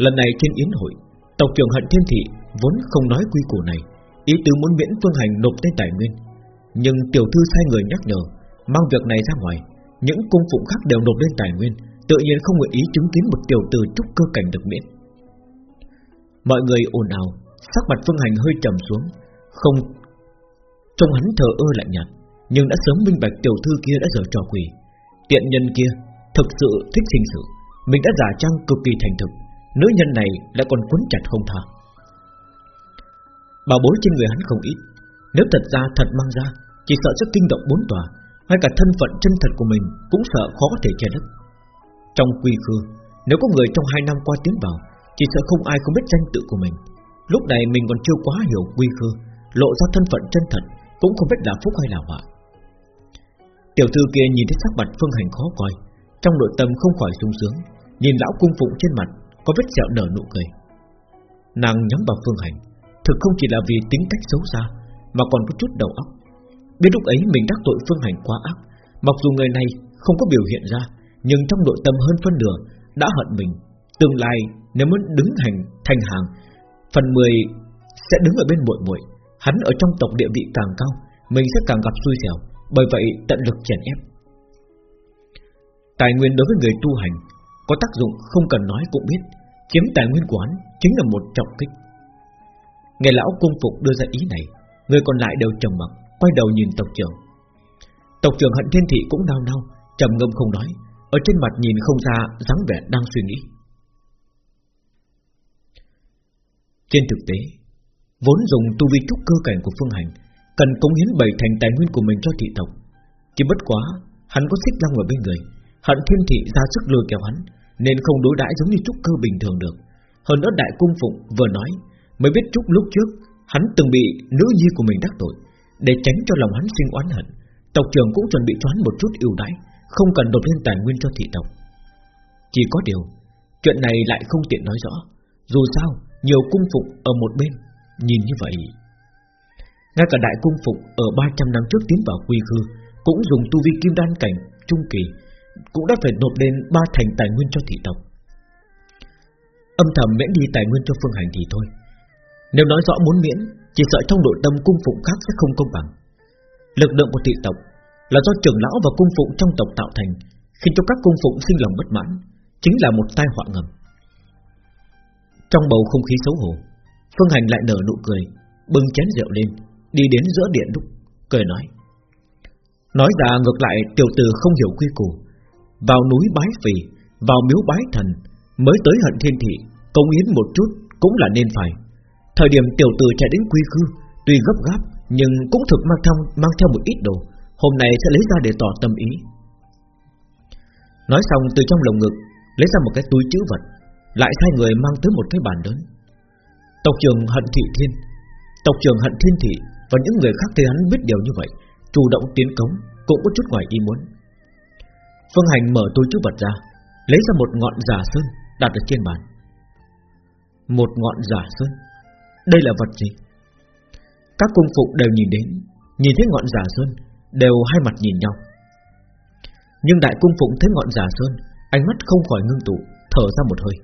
Lần này trên yến hội, Tộc trưởng hận thiên thị vốn không nói quy củ này, Ý tứ muốn miễn phương hành nộp tên tài nguyên. Nhưng tiểu thư sai người nhắc nhở, Mang việc này ra ngoài, Những cung phụng khác đều nộp lên tài nguyên, Tự nhiên không nguyện ý chứng kiến một tiểu tử trúc cơ cảnh được miễn. Mọi người ồn ào, Sắc mặt phương hành hơi trầm xuống, Không, Trông hắn thờ ơ lạnh nhạt, Nhưng đã sớm minh bạch tiểu thư kia đã giờ trò quỷ. Tiện nhân kia Thực sự thích sinh sự, Mình đã giả trang cực kỳ thành thực, Nữ nhân này lại còn quấn chặt không tha. Bảo bối trên người hắn không ít. Nếu thật ra thật mang ra, Chỉ sợ sẽ kinh động bốn tòa, Ngay cả thân phận chân thật của mình Cũng sợ khó có thể che lấp Trong quy khư, Nếu có người trong hai năm qua tiến vào, Chỉ sợ không ai không biết danh tự của mình. Lúc này mình còn chưa quá hiểu quy khư, Lộ ra thân phận chân thật, Cũng không biết là phúc hay là họa. Tiểu thư kia nhìn thấy sắc mặt phương hành khó coi, Trong nội tâm không khỏi sung sướng, Nhìn lão cung phụng trên mặt, Có vết sẹo nở nụ cười. Nàng nhắm vào phương hành Thực không chỉ là vì tính cách xấu xa, Mà còn có chút đầu óc. Biết lúc ấy mình đắc tội phương hành quá ác, Mặc dù người này không có biểu hiện ra, Nhưng trong nội tâm hơn phân nửa Đã hận mình. Tương lai nếu muốn đứng hành, thành hàng, Phần 10 sẽ đứng ở bên muội muội, Hắn ở trong tộc địa vị càng cao, Mình sẽ càng gặp xui xẻo, Bởi vậy tận lực chèn ép. Tài nguyên đối với người tu hành Có tác dụng không cần nói cũng biết, Chiếm tài nguyên của hắn Chính là một trọng kích. Nghe lão cung phục đưa ra ý này, Người còn lại đều trầm mặc, Quay đầu nhìn tộc trưởng. Tộc trưởng hận thiên thị cũng nao nao, trầm ngâm không nói, Ở trên mặt nhìn không ra dáng vẻ đang suy nghĩ. Trên thực tế, Vốn dùng tu vi trúc cơ cảnh của phương hành, Cần cống hiến bảy thành tài nguyên của mình cho thị tộc. Chỉ bất quá, Hắn có xích long ở bên người, Hận thiên thị ra sức lôi kéo hắn, Nên không đối đãi giống như trúc cơ bình thường được. Hơn nữa đại cung phụng vừa nói Mới biết chút lúc trước, Hắn từng bị nữ nhi của mình đắc tội. Để tránh cho lòng hắn sinh oán hận, Tộc trưởng cũng chuẩn bị cho hắn một chút ưu đãi, Không cần đột lên tài nguyên cho thị tộc. Chỉ có điều, Chuyện này lại không tiện nói rõ. Dù sao, nhiều cung phụng ở một bên, Nhìn như vậy. Ngay cả đại cung phụng ở 300 năm trước tiến vào quy khư, Cũng dùng tu vi kim đan cảnh, Trung kỳ, Cũng đã phải nộp lên ba thành tài nguyên cho thị tộc. Âm thầm miễn đi tài nguyên cho phương hành thì thôi nếu nói rõ muốn miễn, Chỉ sợ trong nội tâm cung phụng khác sẽ không công bằng. Lực lượng của thị tộc Là do trưởng lão và cung phụng trong tộc tạo thành, Khiến cho các cung phụng sinh lòng bất mãn, Chính là một tai họa ngầm. Trong bầu không khí xấu hổ, Phương Hành lại nở nụ cười, Bưng chén rượu lên, Đi đến giữa điện đúc Cười nói. Nói ra ngược lại, tiểu tử không hiểu quy củ. Vào núi bái phì, Vào miếu bái thần, Mới tới hận thiên thị Công yến một chút cũng là nên phải. Thời điểm tiểu tử chạy đến quy khư Tuy gấp gáp nhưng cũng thực mang theo, mang theo một ít đồ Hôm nay sẽ lấy ra để tỏ tâm ý. Nói xong từ trong lồng ngực Lấy ra một cái túi chữ vật Lại sai người mang tới một cái bàn lớn. Tộc trưởng Hận Thị Thiên Tộc trưởng Hận Thiên Thị Và những người khác thấy hắn biết điều như vậy Chủ động tiến cống Cũng có chút ngoài ý muốn. Phương Hành mở túi chữ vật ra Lấy ra một ngọn giả sơn đặt ở trên bàn. Một ngọn giả sơn đây là vật gì? Các cung phụ đều nhìn đến, Nhìn thấy ngọn giả sơn, Đều hai mặt nhìn nhau. Nhưng đại cung phụng thấy ngọn giả sơn, Ánh mắt không khỏi ngưng tụ, Thở ra một hơi.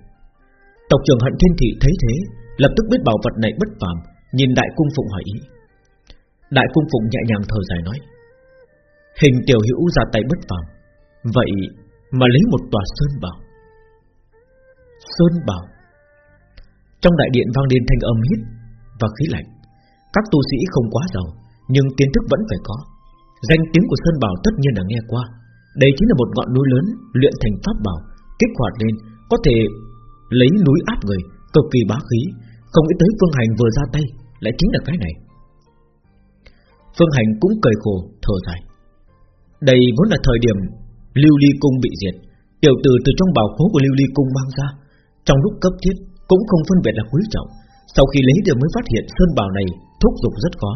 Tộc trưởng hận thiên thị thấy thế, Lập tức biết bảo vật này bất phàm, Nhìn đại cung phụng hỏi ý. Đại cung phụng nhẹ nhàng thở dài nói, Hình tiểu hữu ra tay bất phàm, Vậy mà lấy một tòa sơn bảo. Sơn bảo? Trong đại điện vang lên thanh âm hít và khí lạnh. Các tu sĩ không quá giàu, nhưng kiến thức vẫn phải có. Danh tiếng của Sơn Bảo tất nhiên là nghe qua. Đây chính là một ngọn núi lớn luyện thành pháp bảo, kích hoạt lên có thể lấy núi áp người, cực kỳ bá khí. Không nghĩ tới Phương Hành vừa ra tay lại chính là cái này. Phương Hành cũng cười khổ, thở dài. Đây vốn là thời điểm Lưu Ly Cung bị diệt, tiểu tử từ trong bảo khố của Lưu Ly Cung mang ra. Trong lúc cấp thiết, cũng không phân biệt là quý trọng. Sau khi lấy được mới phát hiện sơn bào này thúc dục rất khó,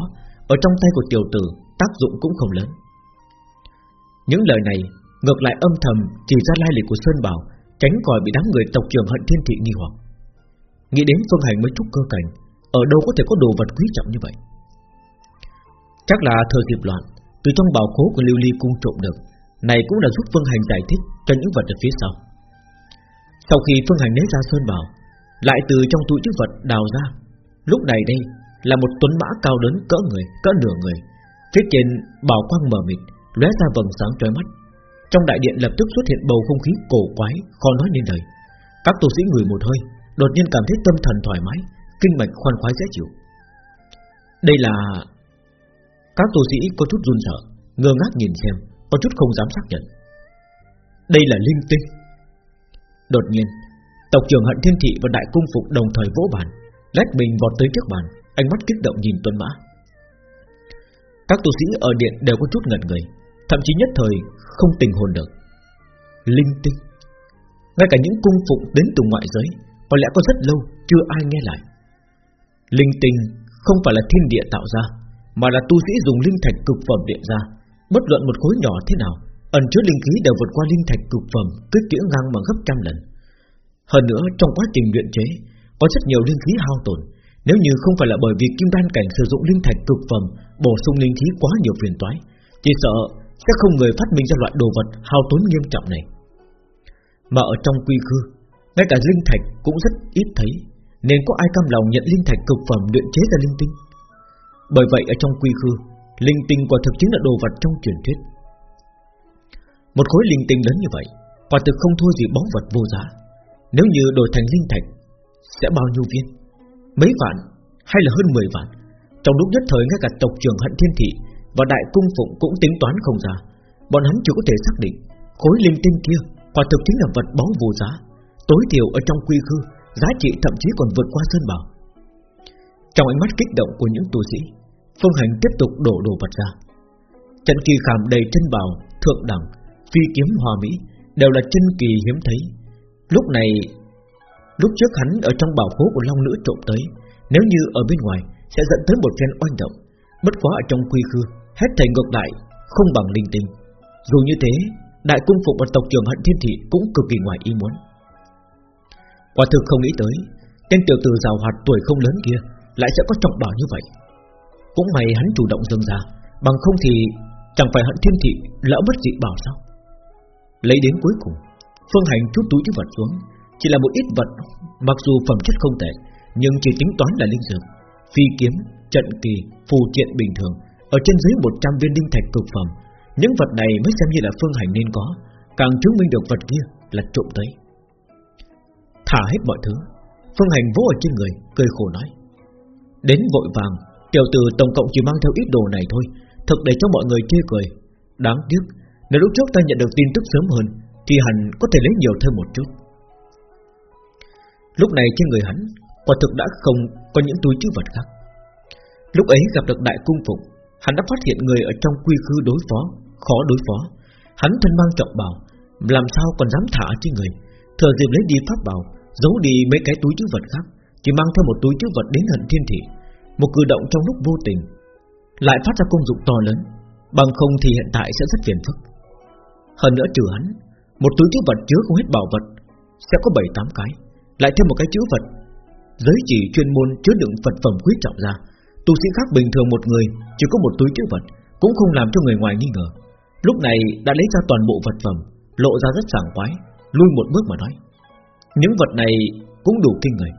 ở trong tay của tiểu tử tác dụng cũng không lớn. Những lời này ngược lại âm thầm chỉ ra lai lịch của sơn bào, tránh khỏi bị đám người tộc trưởng hận thiên thị nghi hoặc. Nghĩ đến phương hành mới trúc cơ cảnh, ở đâu có thể có đồ vật quý trọng như vậy? Chắc là thời dịp loạn, Từ trong bảo khố của Lưu Ly cung trộm được Này cũng là giúp Phương Hành giải thích Cho những vật ở phía sau Sau khi Phương Hành lấy ra sơn bảo lại từ trong túi chữ vật đào ra. Lúc này đây là một tuấn mã cao lớn cỡ người, Cỡ nửa người. Phía trên bảo quang mờ mịt, lóe ra vầng sáng chói mắt. Trong đại điện lập tức xuất hiện bầu không khí cổ quái, Khó nói nên lời. Các tu sĩ người một hơi, Đột nhiên cảm thấy tâm thần thoải mái, Kinh mạch khoan khoái dễ chịu. Đây là Các tu sĩ có chút run sợ, Ngơ ngác nhìn xem, Có chút không dám xác nhận. Đây là linh tinh. Đột nhiên Tộc trưởng hận thiên thị và đại cung phục đồng thời vỗ bàn, Lách mình vọt tới trước bàn, Ánh mắt kích động nhìn tuân mã. Các tu sĩ ở điện đều có chút ngẩn người, Thậm chí nhất thời không tình hồn được. Linh tinh. Ngay cả những cung phụng đến từ ngoại giới, Có lẽ có rất lâu chưa ai nghe lại. Linh tinh không phải là thiên địa tạo ra, Mà là tu sĩ dùng linh thạch cực phẩm điện ra. Bất luận một khối nhỏ thế nào, Ẩn chứa linh khí đều vượt qua linh thạch cực phẩm Kích kĩa ngang bằng gấp trăm lần. Hơn nữa, trong quá trình luyện chế, Có rất nhiều linh khí hao tổn. Nếu như không phải là bởi vì kim đan cảnh sử dụng linh thạch cực phẩm, Bổ sung linh khí quá nhiều phiền toái, Chỉ sợ sẽ không người phát minh ra loại đồ vật hao tốn nghiêm trọng này. Mà ở trong quy khư, Ngay cả linh thạch cũng rất ít thấy, Nên có ai cam lòng nhận linh thạch cực phẩm luyện chế ra linh tinh? Bởi vậy, ở trong quy khư, Linh tinh quả thực chính là đồ vật trong truyền thuyết. Một khối linh tinh lớn như vậy, Quả thực không thua gì báu vật vô giá. Nếu như đổi thành linh thạch Sẽ bao nhiêu viên? Mấy vạn hay là hơn 10 vạn? Trong lúc nhất thời ngay cả tộc trưởng hận thiên thị Và đại cung phụng cũng tính toán không ra. Bọn hắn chưa có thể xác định Khối linh tinh kia quả thực chính là vật báu vô giá. Tối thiểu ở trong quy khư Giá trị thậm chí còn vượt qua sơn bảo. Trong ánh mắt kích động của những tu sĩ Phương Hành tiếp tục đổ đồ vật ra. Trận kỳ khảm đầy chân bào Thượng đẳng, phi kiếm hòa mỹ Đều là chân kỳ hiếm thấy. Lúc này, Lúc trước hắn ở trong bảo khố của Long Nữ trộm tới, Nếu như ở bên ngoài, Sẽ dẫn tới một phen oanh động. Bất quá ở trong quy khư, Hết thầy ngược lại, Không bằng linh tinh. Dù như thế, Đại cung phục và tộc trưởng hận thiên thị Cũng cực kỳ ngoài ý muốn. Quả thực không nghĩ tới, Tên tiểu tử giàu hoạt tuổi không lớn kia Lại sẽ có trọng bảo như vậy. Cũng may hắn chủ động dâng ra, Bằng không thì chẳng phải hận thiên thị Lỡ mất dị bảo sao? Lấy đến cuối cùng Phương Hành chút túi chứa vật xuống. Chỉ là một ít vật Mặc dù phẩm chất không tệ Nhưng chỉ tính toán là linh dược. Phi kiếm, trận kỳ, phù triện bình thường Ở trên dưới 100 viên linh thạch cực phẩm. Những vật này mới xem như là Phương Hành nên có Càng chứng minh được vật kia là trộm tới. Thả hết mọi thứ Phương Hành vỗ ở trên người Cười khổ nói. Đến vội vàng Tiểu tử tổng cộng chỉ mang theo ít đồ này thôi Thật để cho mọi người chê cười. Đáng tiếc Nếu lúc trước ta nhận được tin tức sớm hơn thì hẳn có thể lấy nhiều thêm một chút. Lúc này trên người hắn Quả thực đã không có những túi chứa vật khác. Lúc ấy gặp được đại cung phụng, Hắn đã phát hiện người ở trong quy khư đối phó Khó đối phó. Hắn thân mang trọng bảo Làm sao còn dám thả trên người? Thừa dịp lấy đi pháp bảo Giấu đi mấy cái túi chứa vật khác Chỉ mang theo một túi chứa vật đến hận thiên thị. Một cử động trong lúc vô tình Lại phát ra công dụng to lớn Bằng không thì hiện tại sẽ rất phiền phức. Hơn nữa trừ hắn một túi chữ vật chứa không hết bảo vật Sẽ có 7-8 cái. Lại thêm một cái chữ vật Giới chỉ chuyên môn chứa đựng vật phẩm quý trọng ra. Tu sĩ khác bình thường một người Chỉ có một túi chữ vật Cũng không làm cho người ngoài nghi ngờ. Lúc này đã lấy ra toàn bộ vật phẩm Lộ ra rất sảng khoái Lui một bước mà nói Những vật này cũng đủ kinh người.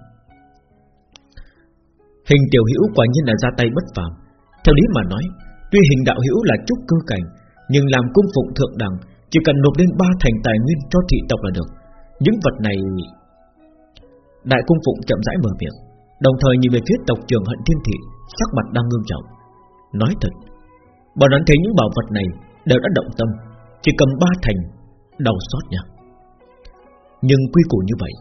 Hình tiểu hữu quả nhiên là ra tay bất phàm. Theo lý mà nói, tuy hình đạo hữu là trúc cơ cảnh, nhưng làm cung phụng thượng đẳng, chỉ cần nộp lên ba thành tài nguyên cho thị tộc là được. Những vật này, đại cung phụng chậm rãi mở miệng, đồng thời nhìn về phía tộc trưởng hận thiên thị, sắc mặt đang ngưng trọng. Nói thật, bọn hắn thấy những bảo vật này đều đã động tâm, chỉ cầm ba thành, đau xót nha. Nhưng quy củ như vậy,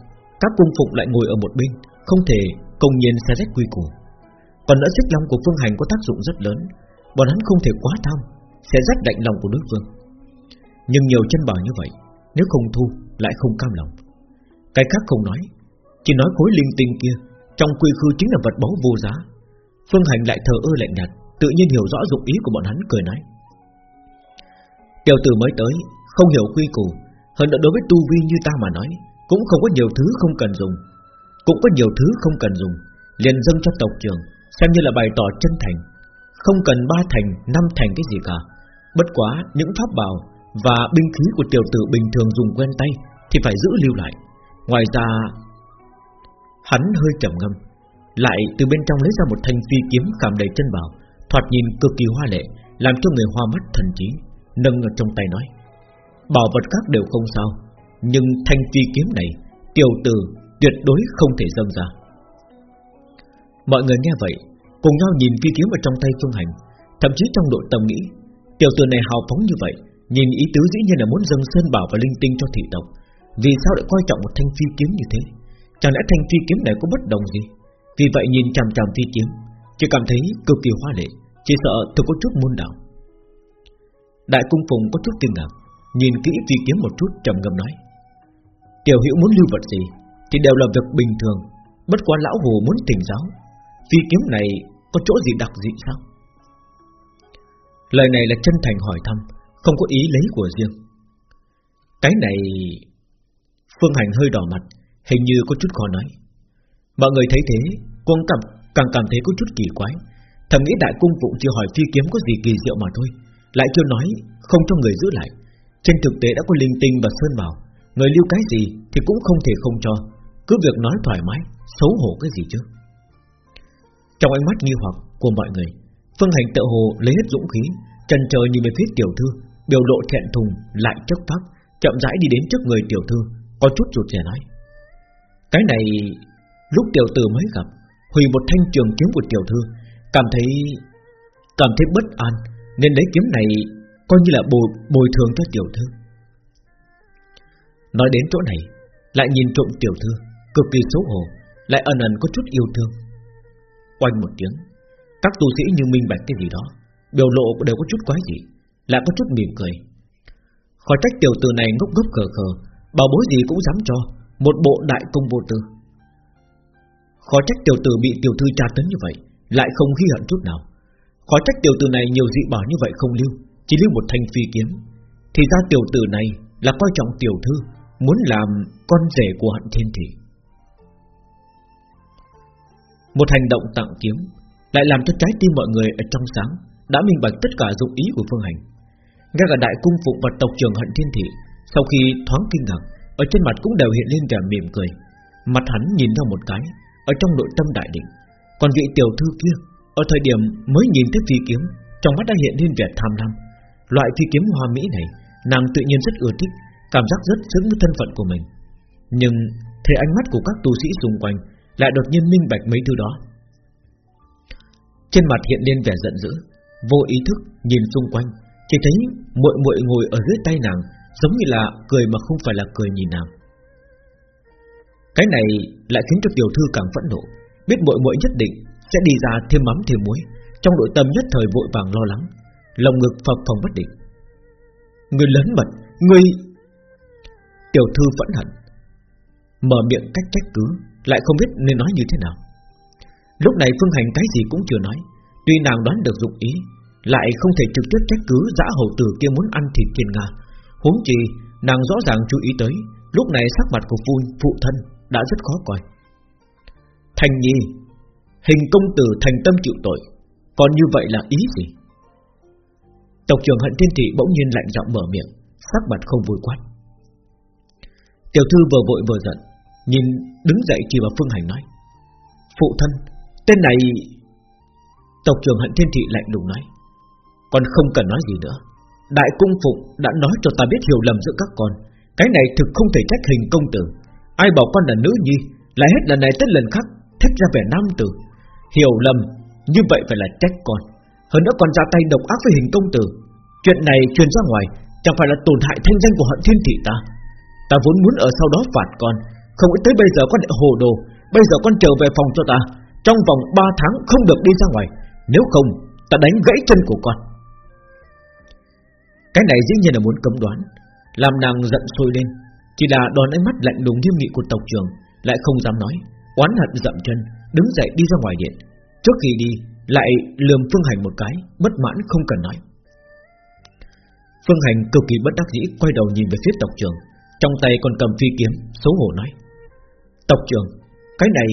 các cung phụng lại ngồi ở một bên, không thể công nhiên sẽ rách quy củ. Còn nữa xích long của Phương Hành có tác dụng rất lớn Bọn hắn không thể quá tham Sẽ rách lạnh lòng của đối phương nhưng nhiều chân bảo như vậy Nếu không thu lại không cam lòng. Cái khác không nói Chỉ nói khối linh tinh kia Trong quy khư chính là vật báu vô giá. Phương Hành lại thờ ơ lạnh nhạt Tự nhiên hiểu rõ dụng ý của bọn hắn cười nói. Tiểu tử mới tới Không hiểu quy củ Hơn nữa đối với tu vi như ta mà nói Cũng không có nhiều thứ không cần dùng. Cũng có nhiều thứ không cần dùng liền dâng cho tộc trưởng Xem như là bày tỏ chân thành. Không cần ba thành, năm thành cái gì cả. Bất quá những pháp bảo và binh khí của tiểu tử bình thường dùng quen tay Thì phải giữ lưu lại. Ngoài ra, Hắn hơi trầm ngâm, Lại từ bên trong lấy ra một thanh phi kiếm cảm đầy chân bảo, Thoạt nhìn cực kỳ hoa lệ, Làm cho người hoa mắt thần trí, Nâng ở trong tay nói, Bảo vật khác đều không sao, Nhưng thanh phi kiếm này, Tiểu tử tuyệt đối không thể dâng ra. Mọi người nghe vậy, Cùng nhau nhìn phi kiếm ở trong tay Phương Hành, Thậm chí trong nội tâm nghĩ, Tiểu tử này hào phóng như vậy Nhìn ý tứ dĩ nhiên là muốn dâng sơn bảo và linh tinh cho thị tộc. Vì sao lại coi trọng một thanh phi kiếm như thế? Chẳng lẽ thanh phi kiếm này có bất đồng gì? Vì vậy nhìn chằm chằm phi kiếm, Chỉ cảm thấy cực kỳ hoa lệ, Chỉ sợ thực có chút môn đạo Đại cung phùng có chút kinh ngạc, Nhìn kỹ phi kiếm một chút, trầm ngâm nói, Tiểu hữu muốn lưu vật gì Thì đều là việc bình thường, Bất quá lão hồ muốn tỉnh giáo, Phi kiếm này có chỗ gì đặc dị sao? Lời này là chân thành hỏi thăm không có ý lấy của riêng. Cái này Phương Hành hơi đỏ mặt Hình như có chút khó nói. Mọi người thấy thế Cũng cảm, càng cảm thấy có chút kỳ quái. Thầm nghĩ đại cung phụng chỉ hỏi phi kiếm có gì kỳ diệu mà thôi Lại chưa nói Không cho người giữ lại. Trên thực tế đã có linh tinh và sơn bảo Người lưu cái gì thì cũng không thể không cho. Cứ việc nói thoải mái Xấu hổ cái gì chứ. Trong ánh mắt nghi hoặc của mọi người Phương Hành tự hồ lấy hết dũng khí Trần trời nhìn về phía tiểu thư Biểu lộ thẹn thùng lại chất phát Chậm rãi đi đến trước người tiểu thư Có chút rụt rè nói. Cái này lúc tiểu tử mới gặp Hủy một thanh trường kiếm của tiểu thư Cảm thấy Cảm thấy bất an Nên lấy kiếm này Coi như là bồi, bồi thường cho tiểu thư. Nói đến chỗ này Lại nhìn trộm tiểu thư Cực kỳ xấu hổ Lại ẩn ẩn có chút yêu thương. Quanh một tiếng Các tu sĩ như minh bạch cái gì đó Biểu lộ đều có chút quái dị. Lại có chút mỉm cười. Khỏi trách tiểu tử này ngốc ngốc khờ khờ, Bảo bối gì cũng dám cho, Một bộ đại công vô tư. Khỏi trách tiểu tử bị tiểu thư tra tấn như vậy, Lại không ghi hận chút nào. Khỏi trách tiểu tử này nhiều dị bảo như vậy không lưu, Chỉ lưu một thanh phi kiếm. Thì ra tiểu tử này là coi trọng tiểu thư, Muốn làm con rể của hận thiên thị. Một hành động tặng kiếm, Lại làm cho trái tim mọi người ở trong sáng, Đã minh bạch tất cả dụng ý của Phương Hành. Ngay cả đại cung phụ và tộc trưởng hận thiên thị, Sau khi thoáng kinh ngạc, Ở trên mặt cũng đều hiện lên vẻ mỉm cười. Mặt hắn nhìn theo một cái, Ở trong nội tâm đại định. Còn vị tiểu thư kia, Ở thời điểm mới nhìn thấy phi kiếm, Trong mắt đã hiện lên vẻ tham lam. Loại phi kiếm hoa mỹ này, Nàng tự nhiên rất ưa thích, Cảm giác rất xứng với thân phận của mình. Nhưng thấy ánh mắt của các tu sĩ xung quanh Lại đột nhiên minh bạch mấy thứ đó. Trên mặt hiện lên vẻ giận dữ, Vô ý thức nhìn xung quanh chỉ thấy muội muội ngồi ở dưới tay nàng, Giống như là cười mà không phải là cười nhìn nàng. Cái này lại khiến cho tiểu thư càng phẫn nộ, Biết muội muội nhất định Sẽ đi ra thêm mắm thêm muối, Trong nội tâm nhất thời vội vàng lo lắng, Lòng ngực phập phồng bất định. Người lớn mật, Người! Tiểu thư vẫn hận, Mở miệng cách trách cứ, Lại không biết nên nói như thế nào. Lúc này Phương Hành cái gì cũng chưa nói, Tuy nàng đoán được dụng ý lại không thể trực tiếp trách cứ dã hầu tử kia muốn ăn thịt thiên Nga. Huống chi, nàng rõ ràng chú ý tới, Lúc này sắc mặt của phu, phụ thân Đã rất khó coi. Thành nhi, Hình công tử thành tâm chịu tội, Còn như vậy là ý gì? Tộc trưởng hận thiên thị bỗng nhiên lạnh giọng mở miệng, Sắc mặt không vui quát. Tiểu thư vừa vội vừa giận, Nhìn đứng dậy chỉ vào Phương Hành nói, Phụ thân, Tên này Tộc trưởng hận thiên thị lạnh lùng nói con không cần nói gì nữa. Đại cung phụng đã nói cho ta biết hiểu lầm giữa các con. Cái này thực không thể trách hình công tử. Ai bảo con là nữ nhi Lại hết lần này tới lần khác, Thích ra vẻ nam tử. Hiểu lầm, Như vậy phải là trách con. Hơn nữa còn ra tay độc ác với hình công tử. Chuyện này truyền ra ngoài, Chẳng phải là tổn hại thanh danh của hận thiên thị ta. Ta vốn muốn ở sau đó phạt con. Không nghĩ tới bây giờ con lại hồ đồ. Bây giờ con trở về phòng cho ta. Trong vòng 3 tháng không được đi ra ngoài. Nếu không, ta đánh gãy chân của con. Cái này dĩ nhiên là muốn cấm đoán. Làm nàng giận sôi lên. Chỉ là đón ánh mắt lạnh lùng nghiêm nghị của tộc trưởng, Lại không dám nói. Oán hận dậm chân, Đứng dậy đi ra ngoài điện. Trước khi đi, Lại lườm Phương Hành một cái, Bất mãn không cần nói. Phương Hành cực kỳ bất đắc dĩ Quay đầu nhìn về phía tộc trưởng. Trong tay còn cầm phi kiếm, Xấu hổ nói. Tộc trưởng, Cái này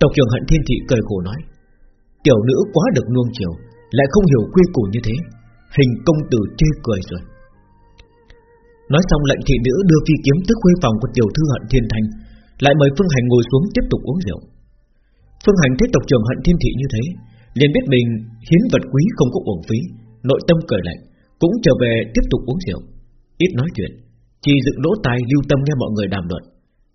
Tộc trưởng hận thiên thị cười khổ nói. Tiểu nữ quá được nuông chiều, Lại không hiểu quy củ như thế. Hình công tử chê cười rồi. Nói xong lệnh thị nữ đưa phi kiếm tới khuê phòng của tiểu thư hận thiên thành, Lại mời Phương Hành ngồi xuống tiếp tục uống rượu. Phương Hành thấy tộc trưởng hận thiên thị như thế liền biết mình hiến vật quý không có uổng phí Nội tâm cười lạnh Cũng trở về tiếp tục uống rượu. Ít nói chuyện Chỉ dựng lỗ tai lưu tâm nghe mọi người đàm luận.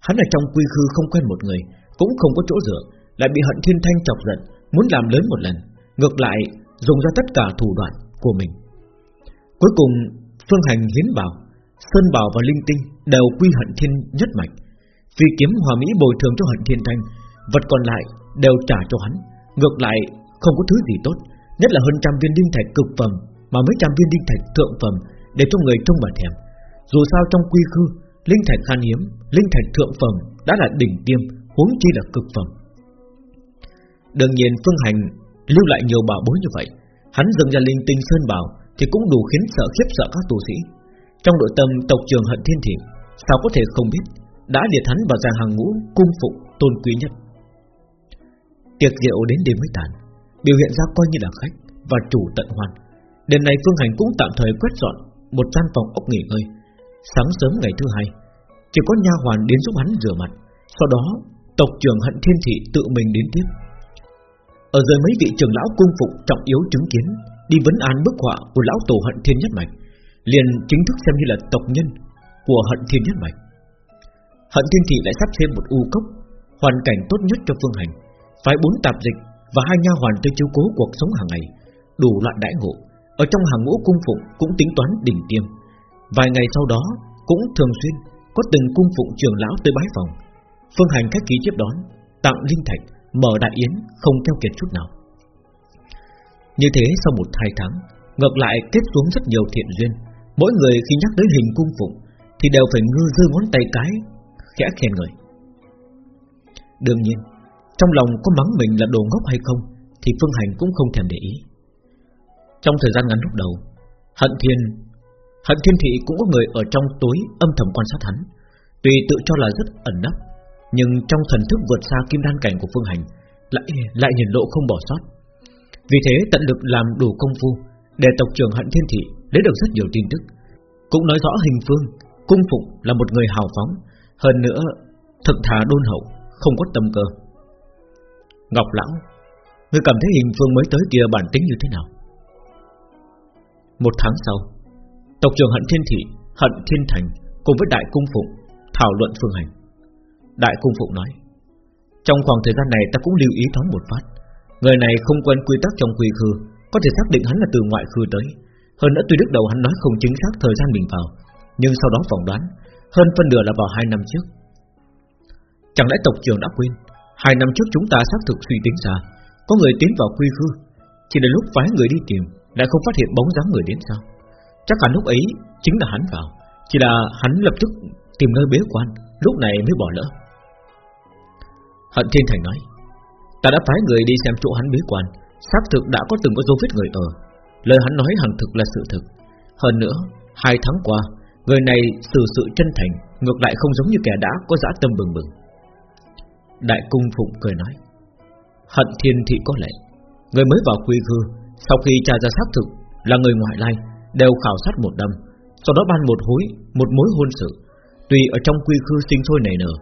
Hắn ở trong quy khư không quen một người Cũng không có chỗ dựa Lại bị hận thiên thanh chọc giận Muốn làm lớn một lần Ngược lại dùng ra tất cả thủ đoạn của mình. Cuối cùng, Phương Hành hiến bảo, Sơn Bảo và Linh Tinh đều quy hận thiên nhất mạch. Vì kiếm hòa mỹ bồi thường cho hận thiên thanh, Vật còn lại đều trả cho hắn. Ngược lại, không có thứ gì tốt, Nhất là hơn trăm viên đinh thạch cực phẩm Mà mấy trăm viên đinh thạch thượng phẩm Để cho người trông mà thèm. Dù sao trong quy khư, Linh thạch khan hiếm, Linh thạch thượng phẩm đã là đỉnh tiêm, Huống chi là cực phẩm. Đương nhiên, Phương Hành lưu lại nhiều bảo bối như vậy. Hắn dừng ra linh tinh sơn bảo thì cũng đủ khiến sợ khiếp sợ các tu sĩ. Trong nội tâm tộc trường hận thiên thị, Sao có thể không biết Đã liệt hắn vào giang hàng ngũ cung phụng tôn quý nhất? Tiệc rượu đến đêm mới tàn, Biểu hiện ra coi như là khách Và chủ tận hoan. Đêm nay Phương Hành cũng tạm thời quét dọn Một gian phòng ốc nghỉ ngơi. Sáng sớm ngày thứ hai, Chỉ có nha hoàn đến giúp hắn rửa mặt. Sau đó, tộc trưởng hận thiên thị tự mình đến tiếp. Ở dưới mấy vị trưởng lão cung phục trọng yếu chứng kiến Đi vấn án bức họa của lão tổ hận thiên nhất mạch Liền chính thức xem như là tộc nhân Của hận thiên nhất mạch Hận thiên thị lại sắp thêm một u cốc Hoàn cảnh tốt nhất cho phương hành Phái bốn tạp dịch và hai nha hoàn tới chiếu cố cuộc sống hàng ngày, đủ loại đãi ngộ. Ở trong hàng ngũ cung phụng cũng tính toán đỉnh tiêm. Vài ngày sau đó cũng thường xuyên có từng cung phụng trưởng lão tới bái phòng. Phương hành khách ký tiếp đón, tặng linh thạch, mở đại yến không keo kiệt chút nào. Như thế sau một hai tháng, ngược lại kết xuống rất nhiều thiện duyên. Mỗi người khi nhắc tới hình cung phụng thì đều phải ngư rơi ngón tay cái, khẽ khen người. Đương nhiên, trong lòng có mắng mình là đồ ngốc hay không Thì Phương Hành cũng không thèm để ý Trong thời gian ngắn lúc đầu Hận Thiên Hận Thiên Thị cũng có người ở trong tối âm thầm quan sát hắn Tuy tự cho là rất ẩn nấp Nhưng trong thần thức vượt xa kim đan cảnh của Phương Hành Lại lại nhìn lộ không bỏ sót vì thế tận lực làm đủ công phu, Để tộc trưởng Hận Thiên Thị lấy được rất nhiều tin tức. Cũng nói rõ hình phương, Cung Phụng là một người hào phóng, Hơn nữa thực thà đôn hậu, Không có tâm cơ. Ngọc Lão người cảm thấy hình phương mới tới kia bản tính như thế nào? Một tháng sau, Tộc trưởng Hận Thiên Thị, Hận Thiên Thành Cùng với Đại Cung Phụng Thảo luận phương hành. Đại Cung Phụng nói, Trong khoảng thời gian này ta cũng lưu ý thoáng một phát Người này không quen quy tắc trong quy khư, Có thể xác định hắn là từ ngoại khư tới. Hơn nữa tuy lúc đầu hắn nói không chính xác thời gian mình vào, Nhưng sau đó phỏng đoán, Hơn phân nửa là vào hai năm trước. Chẳng lẽ tộc trưởng đã quên, Hai năm trước chúng ta xác thực suy tính ra, Có người tiến vào quy khư, Chỉ là lúc phái người đi tìm, Lại không phát hiện bóng dáng người đến sao? Chắc hẳn lúc ấy chính là hắn vào, Chỉ là hắn lập tức tìm nơi bế quan, Lúc này mới bỏ lỡ. Hận Thiên Thành nói Ta đã phái người đi xem chỗ hắn bế quan. Xác thực đã có từng có dấu vết người ở. Lời hắn nói hằng thực là sự thực. Hơn nữa Hai tháng qua Người này xử sự chân thành Ngược lại không giống như kẻ đã có dã tâm bừng bừng. Đại cung phụng cười nói Hận thiên thị có lệ Người mới vào quy khư Sau khi tra ra xác thực là người ngoại lai Đều khảo sát một năm Sau đó ban một hối, một mối hôn sự. Tùy ở trong quy khư sinh sôi nảy nở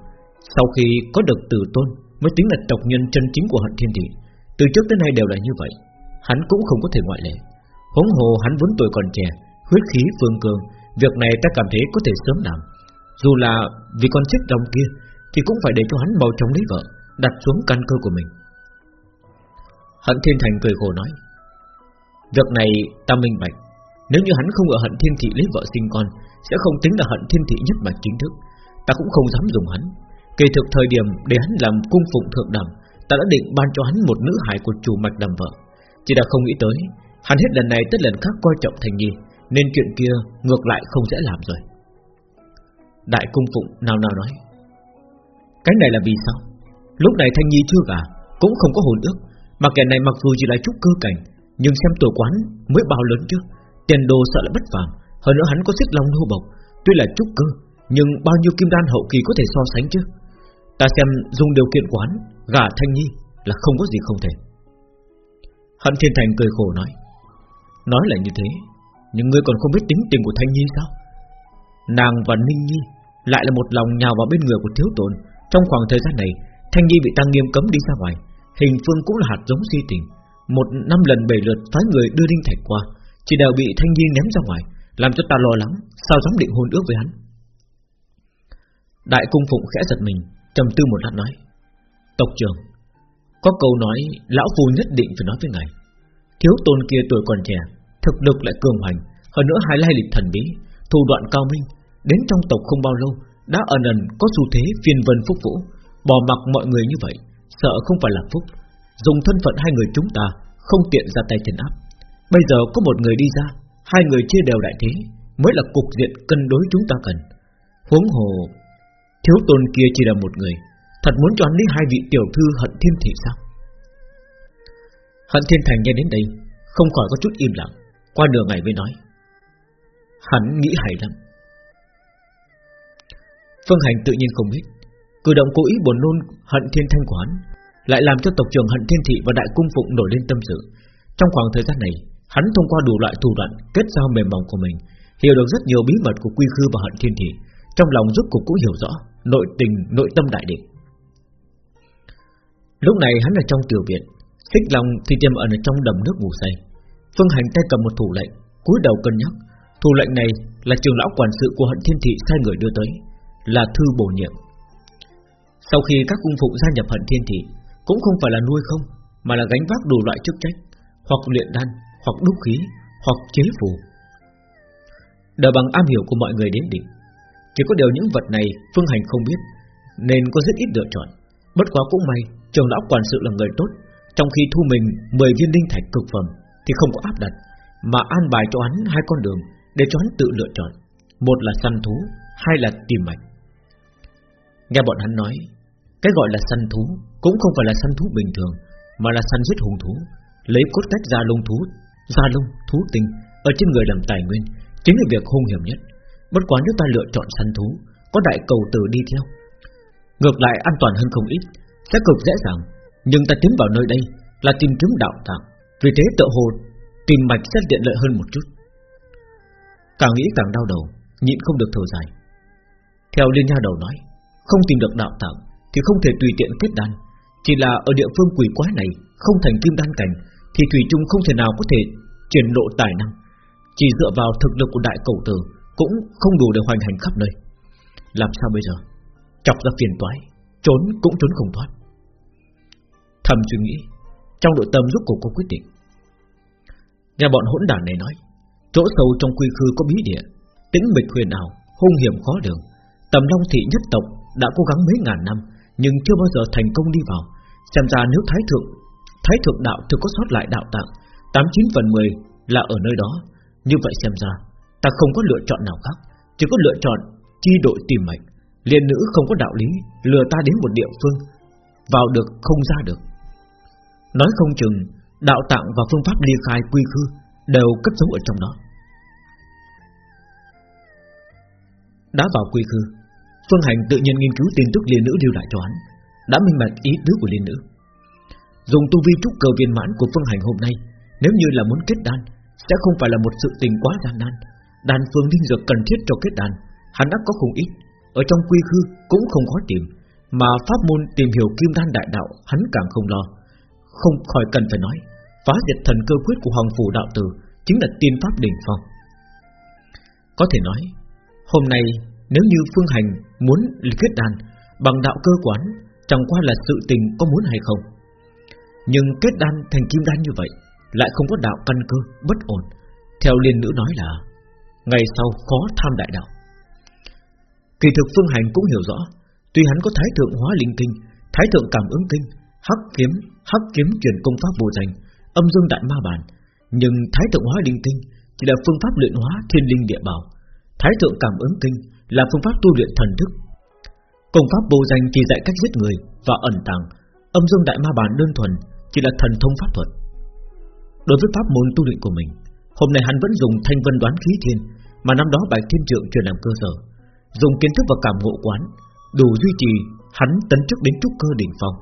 Sau khi có được từ tôn Mới tính là tộc nhân chân chính của hận thiên thị Từ trước tới nay đều là như vậy. Hắn cũng không có thể ngoại lệ. Huống hồ hắn vốn tuổi còn trẻ, Huyết khí phương cường, Việc này ta cảm thấy có thể sớm làm. Dù là vì con chết đồng kia, thì cũng phải để cho hắn mau chóng lấy vợ, Đặt xuống căn cơ của mình. Hận Thiên Thành cười khổ nói, Việc này ta minh bạch. Nếu như hắn không ở hận thiên thị lấy vợ sinh con, Sẽ không tính là hận thiên thị nhất bạch chính thức. Ta cũng không dám dùng hắn. Kỳ thực thời điểm để hắn làm cung phụng thượng đẳng, Ta đã định ban cho hắn một nữ hải của chủ mạch đầm vợ. Chỉ đã không nghĩ tới, Hắn hết lần này tới lần khác coi trọng Thành Nhi, Nên chuyện kia ngược lại không dễ làm rồi. Đại cung phụng nào nào nói, cái này là vì sao? Lúc này Thanh Nhi chưa gả, Cũng không có hồn ước, Mà kẻ này mặc dù chỉ là chút cơ cảnh, Nhưng xem tuổi quán mới bao lớn chứ. Tiền đồ sợ là bất phàm, Hơn nữa hắn có xích long nô bộc, Tuy là chút cơ, Nhưng bao nhiêu kim đan hậu kỳ có thể so sánh chứ? Ta xem dùng điều kiện quán Gả Thanh Nhi là không có gì không thể. Hận Thiên Thành cười khổ nói Nói là như thế, Nhưng ngươi còn không biết tính tình của Thanh Nhi sao? Nàng và Ninh Nhi Lại là một lòng nhào vào bên người của thiếu tồn Trong khoảng thời gian này, Thanh Nhi bị tăng nghiêm cấm đi ra ngoài. Hình phương cũng là hạt giống si tình. Một năm lần bảy lượt phái người đưa Đinh Thạch qua, Chỉ đều bị Thanh Nhi ném ra ngoài, Làm cho ta lo lắng, Sao dám định hôn ước với hắn? Đại cung phụng khẽ giật mình trầm tư một lát nói, Tộc trưởng, Có câu nói Lão Phu nhất định phải nói với ngài. Thiếu tôn kia tuổi còn trẻ, Thực lực lại cường hoành, Hơn nữa hai lai lịch thần bí, Thủ đoạn cao minh, Đến trong tộc không bao lâu, Đã ẩn ẩn có xu thế phiền vân phúc vũ, Bỏ mặc mọi người như vậy, Sợ không phải là phúc. Dùng thân phận hai người chúng ta, Không tiện ra tay trấn áp. Bây giờ có một người đi ra, Hai người chia đều đại thế, Mới là cục diện cân đối chúng ta cần. Huống hồ Thiếu tôn kia chỉ là một người, Thật muốn cho hắn lấy hai vị tiểu thư hận thiên thị sao? Hận thiên thành nghe đến đây, Không khỏi có chút im lặng, Qua nửa ngày mới nói. Hắn nghĩ hay lắm. Phương Hành tự nhiên không biết, Cử động cố ý buồn nôn hận thiên thanh quán Lại làm cho tộc trưởng hận thiên thị và đại cung phụng nổi lên tâm sự. Trong khoảng thời gian này, Hắn thông qua đủ loại thủ đoạn kết giao mềm mỏng của mình, Hiểu được rất nhiều bí mật của quy khư và hận thiên thị, Trong lòng rốt cuộc cũng hiểu rõ. Nội tình, nội tâm đại định. Lúc này hắn ở trong tiểu viện Xích lòng thì tiềm ẩn ở trong đầm nước ngủ say. Phương Hành tay cầm một thủ lệnh cúi đầu cân nhắc. Thủ lệnh này là trường lão quản sự của hận thiên thị sai người đưa tới Là thư bổ nhiệm. Sau khi các cung phụ gia nhập hận thiên thị Cũng không phải là nuôi không Mà là gánh vác đủ loại chức trách Hoặc luyện đan, hoặc đúc khí Hoặc chế phù Đờ bằng am hiểu của mọi người đến đỉnh. Chỉ có điều những vật này Phương Hành không biết Nên có rất ít lựa chọn. Bất quá cũng may Trường lão quản sự là người tốt. Trong khi thu mình 10 viên linh thạch cực phẩm Thì không có áp đặt Mà an bài cho hắn hai con đường Để cho hắn tự lựa chọn. Một là săn thú Hai là tìm mạch. Nghe bọn hắn nói Cái gọi là săn thú Cũng không phải là săn thú bình thường Mà là săn giết hùng thú Lấy cốt cách ra lông thú Da lông, thú tinh Ở trên người làm tài nguyên Chính là việc hung hiểm nhất. Bất quá nếu ta lựa chọn săn thú, Có đại cầu tử đi theo. Ngược lại an toàn hơn không ít, Sẽ cực dễ dàng. Nhưng ta tiến vào nơi đây là tìm kiếm đạo tạng. Vì thế tự hồ tìm mạch sẽ tiện lợi hơn một chút. Càng nghĩ càng đau đầu, Nhịn không được thở dài. Theo Liên Nha đầu nói, Không tìm được đạo tạng Thì không thể tùy tiện kết đan. Chỉ là ở địa phương quỷ quái này Không thành kim đan cảnh Thì Thủy Trung không thể nào có thể triển lộ tài năng. Chỉ dựa vào thực lực của đại cầu tử cũng không đủ để hoành hành khắp nơi. Làm sao bây giờ? Chọc ra phiền toái, Trốn cũng trốn không thoát. Thầm suy nghĩ, Trong nội tâm rút cuộc có quyết định. Nghe bọn hỗn đản này nói, Chỗ sâu trong quy khư có bí địa, Tĩnh mịch huyền ảo, Hung hiểm khó đường Tầm Long thị nhất tộc đã cố gắng mấy ngàn năm, Nhưng chưa bao giờ thành công đi vào. Xem ra nếu Thái Thượng Thái Thượng Đạo thực có sót lại đạo tạng 89 phần 10 là ở nơi đó. Như vậy xem ra Ta không có lựa chọn nào khác, Chỉ có lựa chọn chi đội tìm mệnh. Liên nữ không có đạo lý, Lừa ta đến một địa phương, Vào được không ra được. Nói không chừng, Đạo tạng và phương pháp ly khai quy khư Đều cất giấu ở trong đó. Đã vào quy khư Phương Hành tự nhiên nghiên cứu tin tức liên nữ lưu lại cho hắn, Đã minh bạch ý tứ của liên nữ. Dùng tu vi trúc cơ viên mãn của Phương Hành hôm nay, Nếu như là muốn kết đan, Sẽ không phải là một sự tình quá gian nan. Đan phương linh dược cần thiết cho kết đan, Hắn đã có không ít. Ở trong quy khư cũng không khó tìm, Mà pháp môn tìm hiểu kim đan đại đạo Hắn càng không lo. Không khỏi cần phải nói, Phá diệt thần cơ quyết của Hoàng Phủ Đạo Tử Chính là tiên pháp đỉnh phong. Có thể nói, Hôm nay nếu như Phương Hành muốn kết đan Bằng đạo cơ quán, Chẳng qua là sự tình có muốn hay không. Nhưng kết đan thành kim đan như vậy Lại không có đạo căn cơ Bất ổn. Theo liên nữ nói là Ngày sau khó tham đại đạo. Kỳ thực Phương Hành cũng hiểu rõ, Tuy hắn có thái thượng hóa linh kinh, Thái thượng cảm ứng kinh, Hắc kiếm Hắc kiếm truyền công pháp vô danh, Âm dương đại ma bản Nhưng thái thượng hóa linh kinh Chỉ là phương pháp luyện hóa thiên linh địa bảo. Thái thượng cảm ứng kinh Là phương pháp tu luyện thần thức. Công pháp vô danh chỉ dạy cách giết người Và ẩn tàng, Âm dương đại ma bản đơn thuần Chỉ là thần thông pháp thuật. Đối với pháp môn tu luyện của mình Hôm nay hắn vẫn dùng thanh vân đoán khí thiên, Mà năm đó bạch thiên trượng truyền làm cơ sở. Dùng kiến thức và cảm ngộ quán, Đủ duy trì hắn tấn chức đến trúc cơ đỉnh phong.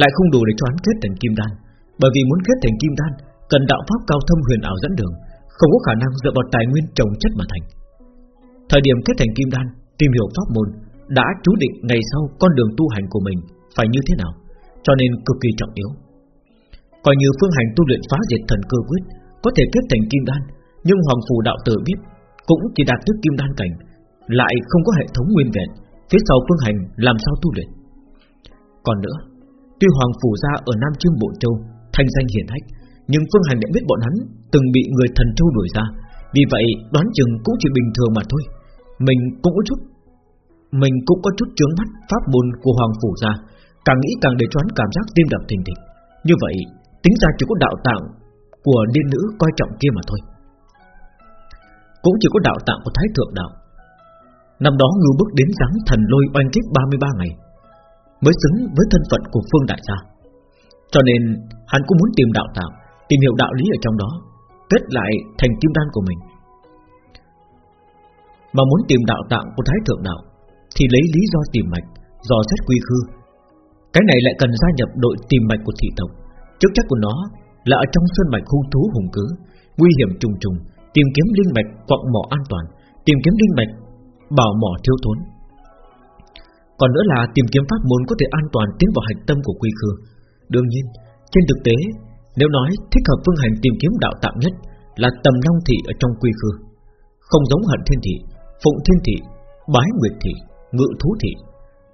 Lại không đủ để cho hắn kết thành kim đan, Bởi vì muốn kết thành kim đan, Cần đạo pháp cao thâm huyền ảo dẫn đường, Không có khả năng dựa vào tài nguyên trồng chất mà thành. Thời điểm kết thành kim đan, Tìm hiểu pháp môn, Đã chú định ngày sau con đường tu hành của mình Phải như thế nào, Cho nên cực kỳ trọng yếu. Coi như phương hành tu luyện phá diệt thần cơ quyết có thể kết thành kim đan, Nhưng Hoàng Phù Đạo Tử biết, Cũng chỉ đạt tới kim đan cảnh, Lại không có hệ thống nguyên vẹn, Phía sau phương hành làm sao tu luyện? Còn nữa, Tuy Hoàng Phủ gia ở Nam Trương Bộ Châu Thanh danh hiển hách, Nhưng Phương Hành đã biết bọn hắn Từng bị người thần châu đuổi ra, Vì vậy đoán chừng cũng chỉ bình thường mà thôi. Mình cũng có chút, Mình cũng có chút chướng mắt Pháp môn của Hoàng Phủ gia Càng nghĩ càng để choán cảm giác tim đập thình thịch. Như vậy, tính ra chỉ có đạo tạng của điên nữ coi trọng kia mà thôi Cũng chỉ có đạo tạng của Thái Thượng Đạo Năm đó ngưu bước đến dáng thần lôi oanh kích 33 ngày mới xứng với thân phận của Phương Đại gia. Cho nên hắn cũng muốn tìm đạo tạng, tìm hiểu đạo lý ở trong đó, kết lại thành kim đan của mình. Mà muốn tìm đạo tạng của Thái Thượng Đạo Thì lấy lý do tìm mạch Dò xét quy khư Cái này lại cần gia nhập đội tìm mạch của thị tộc Trước chắc của nó là ở trong sơn mạch hung thú hùng cứ, Nguy hiểm trùng trùng, Tìm kiếm linh mạch quặng mỏ an toàn, Tìm kiếm linh mạch bảo mỏ thiếu thốn. Còn nữa là tìm kiếm pháp môn có thể an toàn tiến vào hạch tâm của quy khư. Đương nhiên, Trên thực tế, Nếu nói thích hợp phương hành tìm kiếm đạo tạm nhất Là tầm long thị ở trong quy khư. Không giống hận thiên thị, Phụng thiên thị, Bái nguyệt thị, Ngự thú thị.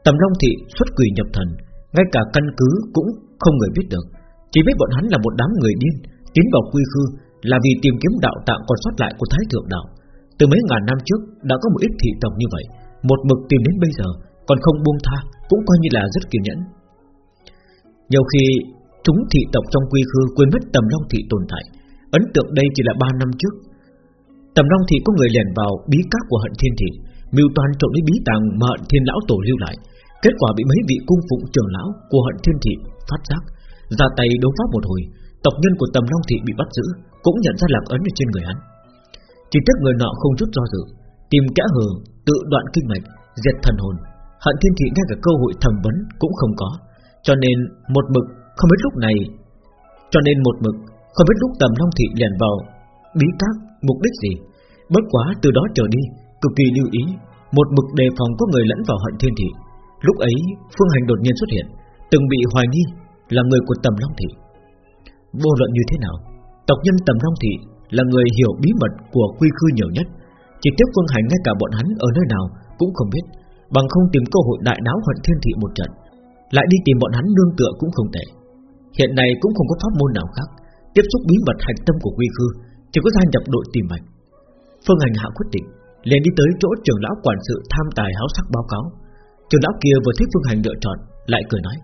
Tầm long thị xuất quỷ nhập thần, Ngay cả căn cứ cũng không người biết được. Chỉ biết bọn hắn là một đám người điên, Tiến vào quy khư là vì tìm kiếm đạo tạng còn sót lại của Thái Thượng Đạo. Từ mấy ngàn năm trước, đã có một ít thị tộc như vậy, Một mực tìm đến bây giờ, còn không buông tha, Cũng coi như là rất kiên nhẫn. Nhiều khi, chúng thị tộc trong quy khư Quên mất tầm long thị tồn tại, Ấn tượng đây chỉ là 3 năm trước. Tầm long thị có người lẻn vào bí các của hận thiên thị, Mưu toàn trộm lấy bí tàng mà hận thiên lão tổ lưu lại, Kết quả bị mấy vị cung phụng trưởng lão Của hận thiên thị phát giác. Ra tay đấu pháp một hồi, Tộc nhân của tầm long thị bị bắt giữ, Cũng nhận ra lạc ấn ở trên người hắn. Chỉ tiếc người nọ không chút do dự, Tìm kẽ hở, tự đoạn kinh mạch, Diệt thần hồn. Hận Thiên Thị ngay cả cơ hội thẩm vấn cũng không có. Cho nên một mực không biết lúc này, Cho nên một mực không biết lúc tầm Long Thị liền vào Bí các mục đích gì. Bất quá từ đó trở đi, Cực kỳ lưu ý, Một mực đề phòng có người lẫn vào hận Thiên Thị. Lúc ấy, Phương Hành đột nhiên xuất hiện, Từng bị hoài nghi là người của tầm Long Thị. Vô luận như thế nào, Tộc nhân tầm Long Thị là người hiểu bí mật của quy khư nhiều nhất. Chỉ tiếp Phương Hành ngay cả bọn hắn ở nơi nào cũng không biết, Bằng không tìm cơ hội đại náo hận thiên thị một trận. Lại đi tìm bọn hắn nương tựa cũng không tệ. Hiện nay cũng không có pháp môn nào khác, Tiếp xúc bí mật hạch tâm của quy khư, Chỉ có gia nhập đội tìm mạch. Phương hành hạ quyết định, liền đi tới chỗ trưởng lão quản sự tham tài háo sắc báo cáo. Trưởng lão kia vừa thấy Phương hành lựa chọn, Lại cười nói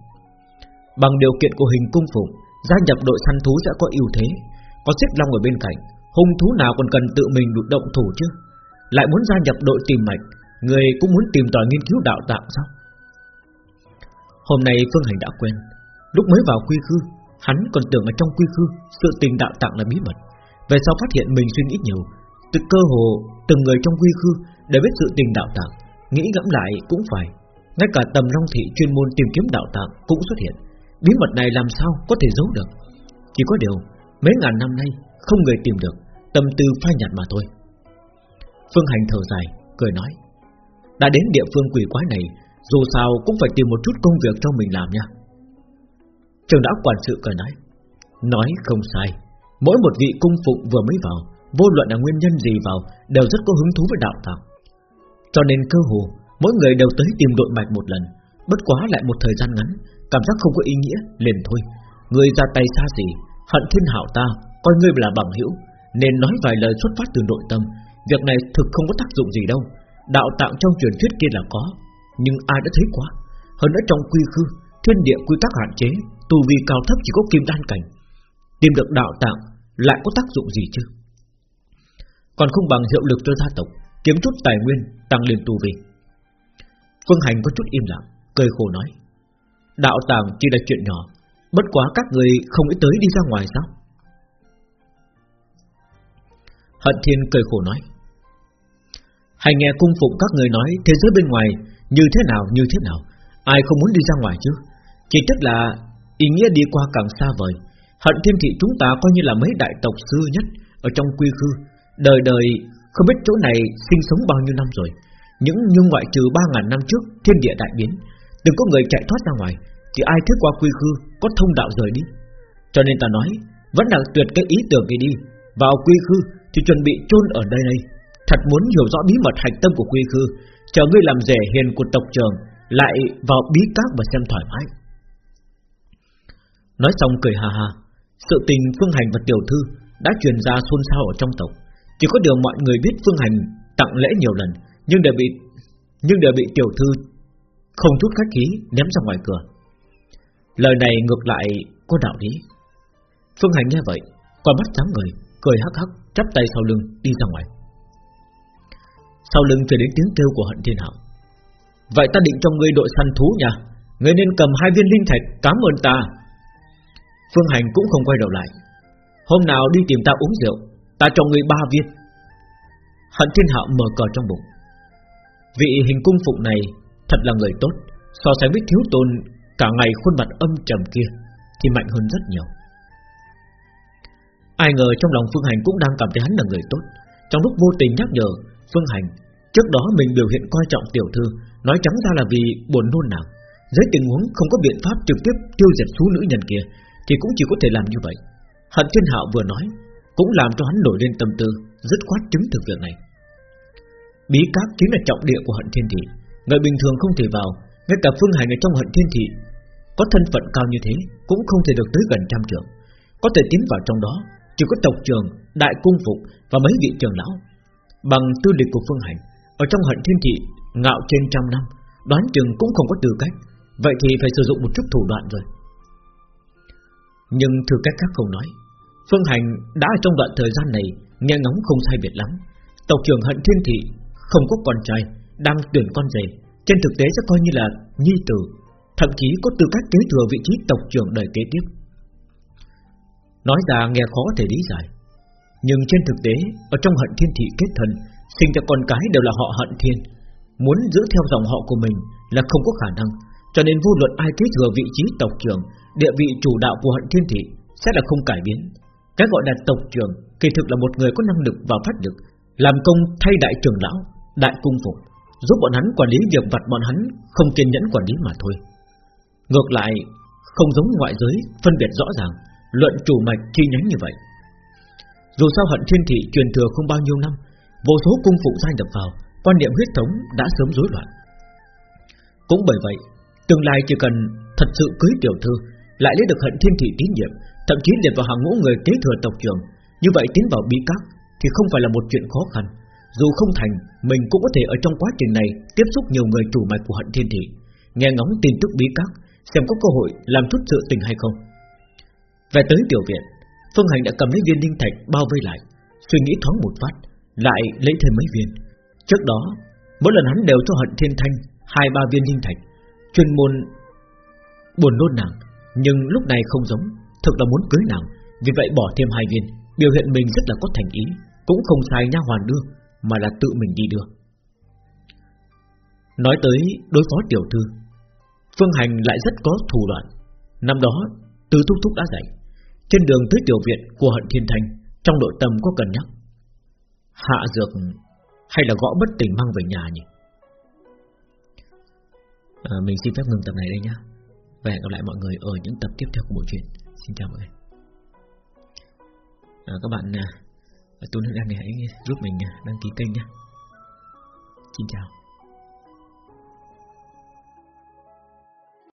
Bằng điều kiện của hình cung phụng, Gia nhập đội săn thú sẽ có ưu thế. Có xếp long ở bên cạnh, Hung thú nào còn cần tự mình động thủ chứ? Lại muốn gia nhập đội tìm mạch, Người cũng muốn tìm tòi nghiên cứu đạo tạng sao? Hôm nay Phương Hành đã quên, Lúc mới vào quy khư, Hắn còn tưởng ở trong quy khư, Sự tình đạo tạng là bí mật. Về sau phát hiện mình suy nghĩ nhiều Từ cơ hồ từng người trong quy khư Đều biết sự tình đạo tạng, Nghĩ ngẫm lại cũng phải. Ngay cả tầm long thị chuyên môn tìm kiếm đạo tạng Cũng xuất hiện. Bí mật này làm sao có thể giấu được? Chỉ có điều, mấy ngàn năm nay, Không người tìm được, Tâm tư phai nhạt mà thôi. Phương Hành thở dài, Cười nói, đã đến địa phương quỷ quái này, Dù sao cũng phải tìm một chút công việc cho mình làm nha. Trường đã quản sự cười nói Nói không sai, Mỗi một vị cung phụng vừa mới vào, Vô luận là nguyên nhân gì vào, Đều rất có hứng thú với đạo tạo Cho nên cơ hồ, Mỗi người đều tới tìm đội mạch một lần, Bất quá lại một thời gian ngắn Cảm giác không có ý nghĩa, liền thôi. Người ra tay xa gì Hận thiên hảo ta, Coi ngươi là bằng hữu, Nên nói vài lời xuất phát từ nội tâm. Việc này thực không có tác dụng gì đâu. Đạo tạng trong truyền thuyết kia là có, Nhưng ai đã thấy quá? Hơn nữa trong quy khư, Thiên địa quy tắc hạn chế, Tu vi cao thấp chỉ có kim đan cảnh. Tìm được đạo tạng lại có tác dụng gì chứ? Còn không bằng hiệu lực cho gia tộc, Kiếm chút tài nguyên, tăng lên tu vi. Phương Hành có chút im lặng, Cười khổ nói. Đạo tàng chỉ là chuyện nhỏ, Bất quá các người không nghĩ tới đi ra ngoài sao? Hận Thiên cười khổ nói hãy nghe cung phụng các người nói Thế giới bên ngoài như thế nào, như thế nào? Ai không muốn đi ra ngoài chứ? Chỉ tức là ý nghĩa đi qua càng xa vời. Hận thiên thị chúng ta coi như là mấy đại tộc xưa nhất Ở trong quy khư. Đời đời không biết chỗ này sinh sống bao nhiêu năm rồi. Những như ngoại trừ 3.000 năm trước, Thiên địa đại biến Đừng có người chạy thoát ra ngoài Chỉ ai thức qua quy khư Có thông đạo rời đi? Cho nên ta nói, Vẫn là tuyệt cái ý tưởng này đi. Vào quy khư thì chuẩn bị chôn ở đây đây. Thật muốn hiểu rõ bí mật hạch tâm của quy khư, Chờ ngươi làm rể hiền của tộc trường Lại vào bí các mà xem thoải mái. Nói xong cười hà hà Sự tình Phương Hành và Tiểu Thư Đã truyền ra xôn xao ở trong tộc. Chỉ có điều mọi người biết Phương Hành Tặng lễ nhiều lần, Nhưng đều bị, nhưng đều bị Tiểu Thư không chút khách khí ném ra ngoài cửa. Lời này ngược lại có đạo lý. Phương Hành nghe vậy Còn mắt sáng người, Cười hắc hắc, chắp tay sau lưng đi ra ngoài. Sau lưng truyền đến tiếng kêu của hận thiên hạo. Vậy ta định cho ngươi đội săn thú nha, Ngươi nên cầm hai viên linh thạch Cảm ơn ta. Phương Hành cũng không quay đầu lại. Hôm nào đi tìm ta uống rượu, Ta cho ngươi ba viên. Hận thiên hạo mở cờ trong bụng. Vị hình cung phụng này Thật là người tốt. So sánh với thiếu tôn, Cả ngày khuôn mặt âm trầm kia Thì mạnh hơn rất nhiều. Ai ngờ trong lòng Phương Hành cũng đang cảm thấy hắn là người tốt. Trong lúc vô tình nhắc nhở Phương Hành, Trước đó mình biểu hiện coi trọng tiểu thư, Nói trắng ra là vì buồn nôn nàng. Dưới tình huống không có biện pháp trực tiếp tiêu diệt số nữ nhân kia, Thì cũng chỉ có thể làm như vậy. Hận Thiên Hạo vừa nói, Cũng làm cho hắn nổi lên tâm tư, Dứt khoát chứng thực việc này. Bí cát chính là trọng địa của hận thiên thị. Người bình thường không thể vào Ngay cả phương hành ở trong hận thiên thị Có thân phận cao như thế Cũng không thể được tới gần trăm trưởng Có thể tiến vào trong đó Chỉ có tộc trường, đại cung phục Và mấy vị trường lão. Bằng tư lịch của phương hành Ở trong hận thiên thị ngạo trên trăm năm Đoán chừng cũng không có tư cách. Vậy thì phải sử dụng một chút thủ đoạn rồi. Nhưng thử cách khác không nói Phương Hành đã ở trong đoạn thời gian này Nghe ngóng không sai biệt lắm. Tộc trưởng hận thiên thị không có con trai đang tuyển con rể, Trên thực tế sẽ coi như là nhi tử, Thậm chí có tư cách kế thừa vị trí tộc trưởng đời kế tiếp. Nói ra nghe khó thể lý giải, Nhưng trên thực tế, Ở trong hận thiên thị kết thân Sinh ra con cái đều là họ hận thiên. Muốn giữ theo dòng họ của mình Là không có khả năng, Cho nên vô luận ai kế thừa vị trí tộc trưởng, Địa vị chủ đạo của hận thiên thị Sẽ là không cải biến. Cái gọi là tộc trưởng, Kỳ thực là một người có năng lực và phát lực, Làm công thay đại trưởng lão, đại cung phục giúp bọn hắn quản lý việc vặt bọn hắn không kiên nhẫn quản lý mà thôi. Ngược lại, không giống ngoại giới phân biệt rõ ràng, luận chủ mạch chi nhánh như vậy. Dù sao hận thiên thị truyền thừa không bao nhiêu năm, vô số cung phụ gia nhập vào, quan niệm huyết thống đã sớm rối loạn. Cũng bởi vậy, tương lai chỉ cần thật sự cưới tiểu thư, lại lấy được hận thiên thị tín nhiệm, thậm chí liệt vào hàng ngũ người kế thừa tộc trưởng, như vậy tiến vào bí các thì không phải là một chuyện khó khăn. Dù không thành, Mình cũng có thể ở trong quá trình này Tiếp xúc nhiều người chủ mạch của hận thiên thị, Nghe ngóng tin tức bí các, Xem có cơ hội làm chút sự tình hay không. Về tới tiểu viện, Phương Hành đã cầm lấy viên linh thạch bao vây lại, Suy nghĩ thoáng một phát, Lại lấy thêm mấy viên. Trước đó, Mỗi lần hắn đều cho hận thiên thanh Hai, ba viên linh thạch, Chuyên môn buồn nôn nàng, Nhưng lúc này không giống, Thực là muốn cưới nàng, Vì vậy bỏ thêm hai viên, Biểu hiện mình rất là có thành ý, Cũng không sai nha hoàn đưa mà là tự mình đi đưa. Nói tới đối phó tiểu thư, Phương Hành lại rất có thủ đoạn. Năm đó, Từ Thúc Thúc đã dạy, trên đường tới tiểu viện của Hận Thiên Thành, trong nội tâm có cần nhắc. Hạ dược hay là gõ bất tỉnh mang về nhà nhỉ? À, mình xin phép ngừng tập này đây nhá, Và hẹn gặp lại mọi người ở những tập tiếp theo của bộ truyện. Xin chào mọi người. À, các bạn à, à, Tôi đang hãy giúp mình đăng ký kênh nhé Xin chào.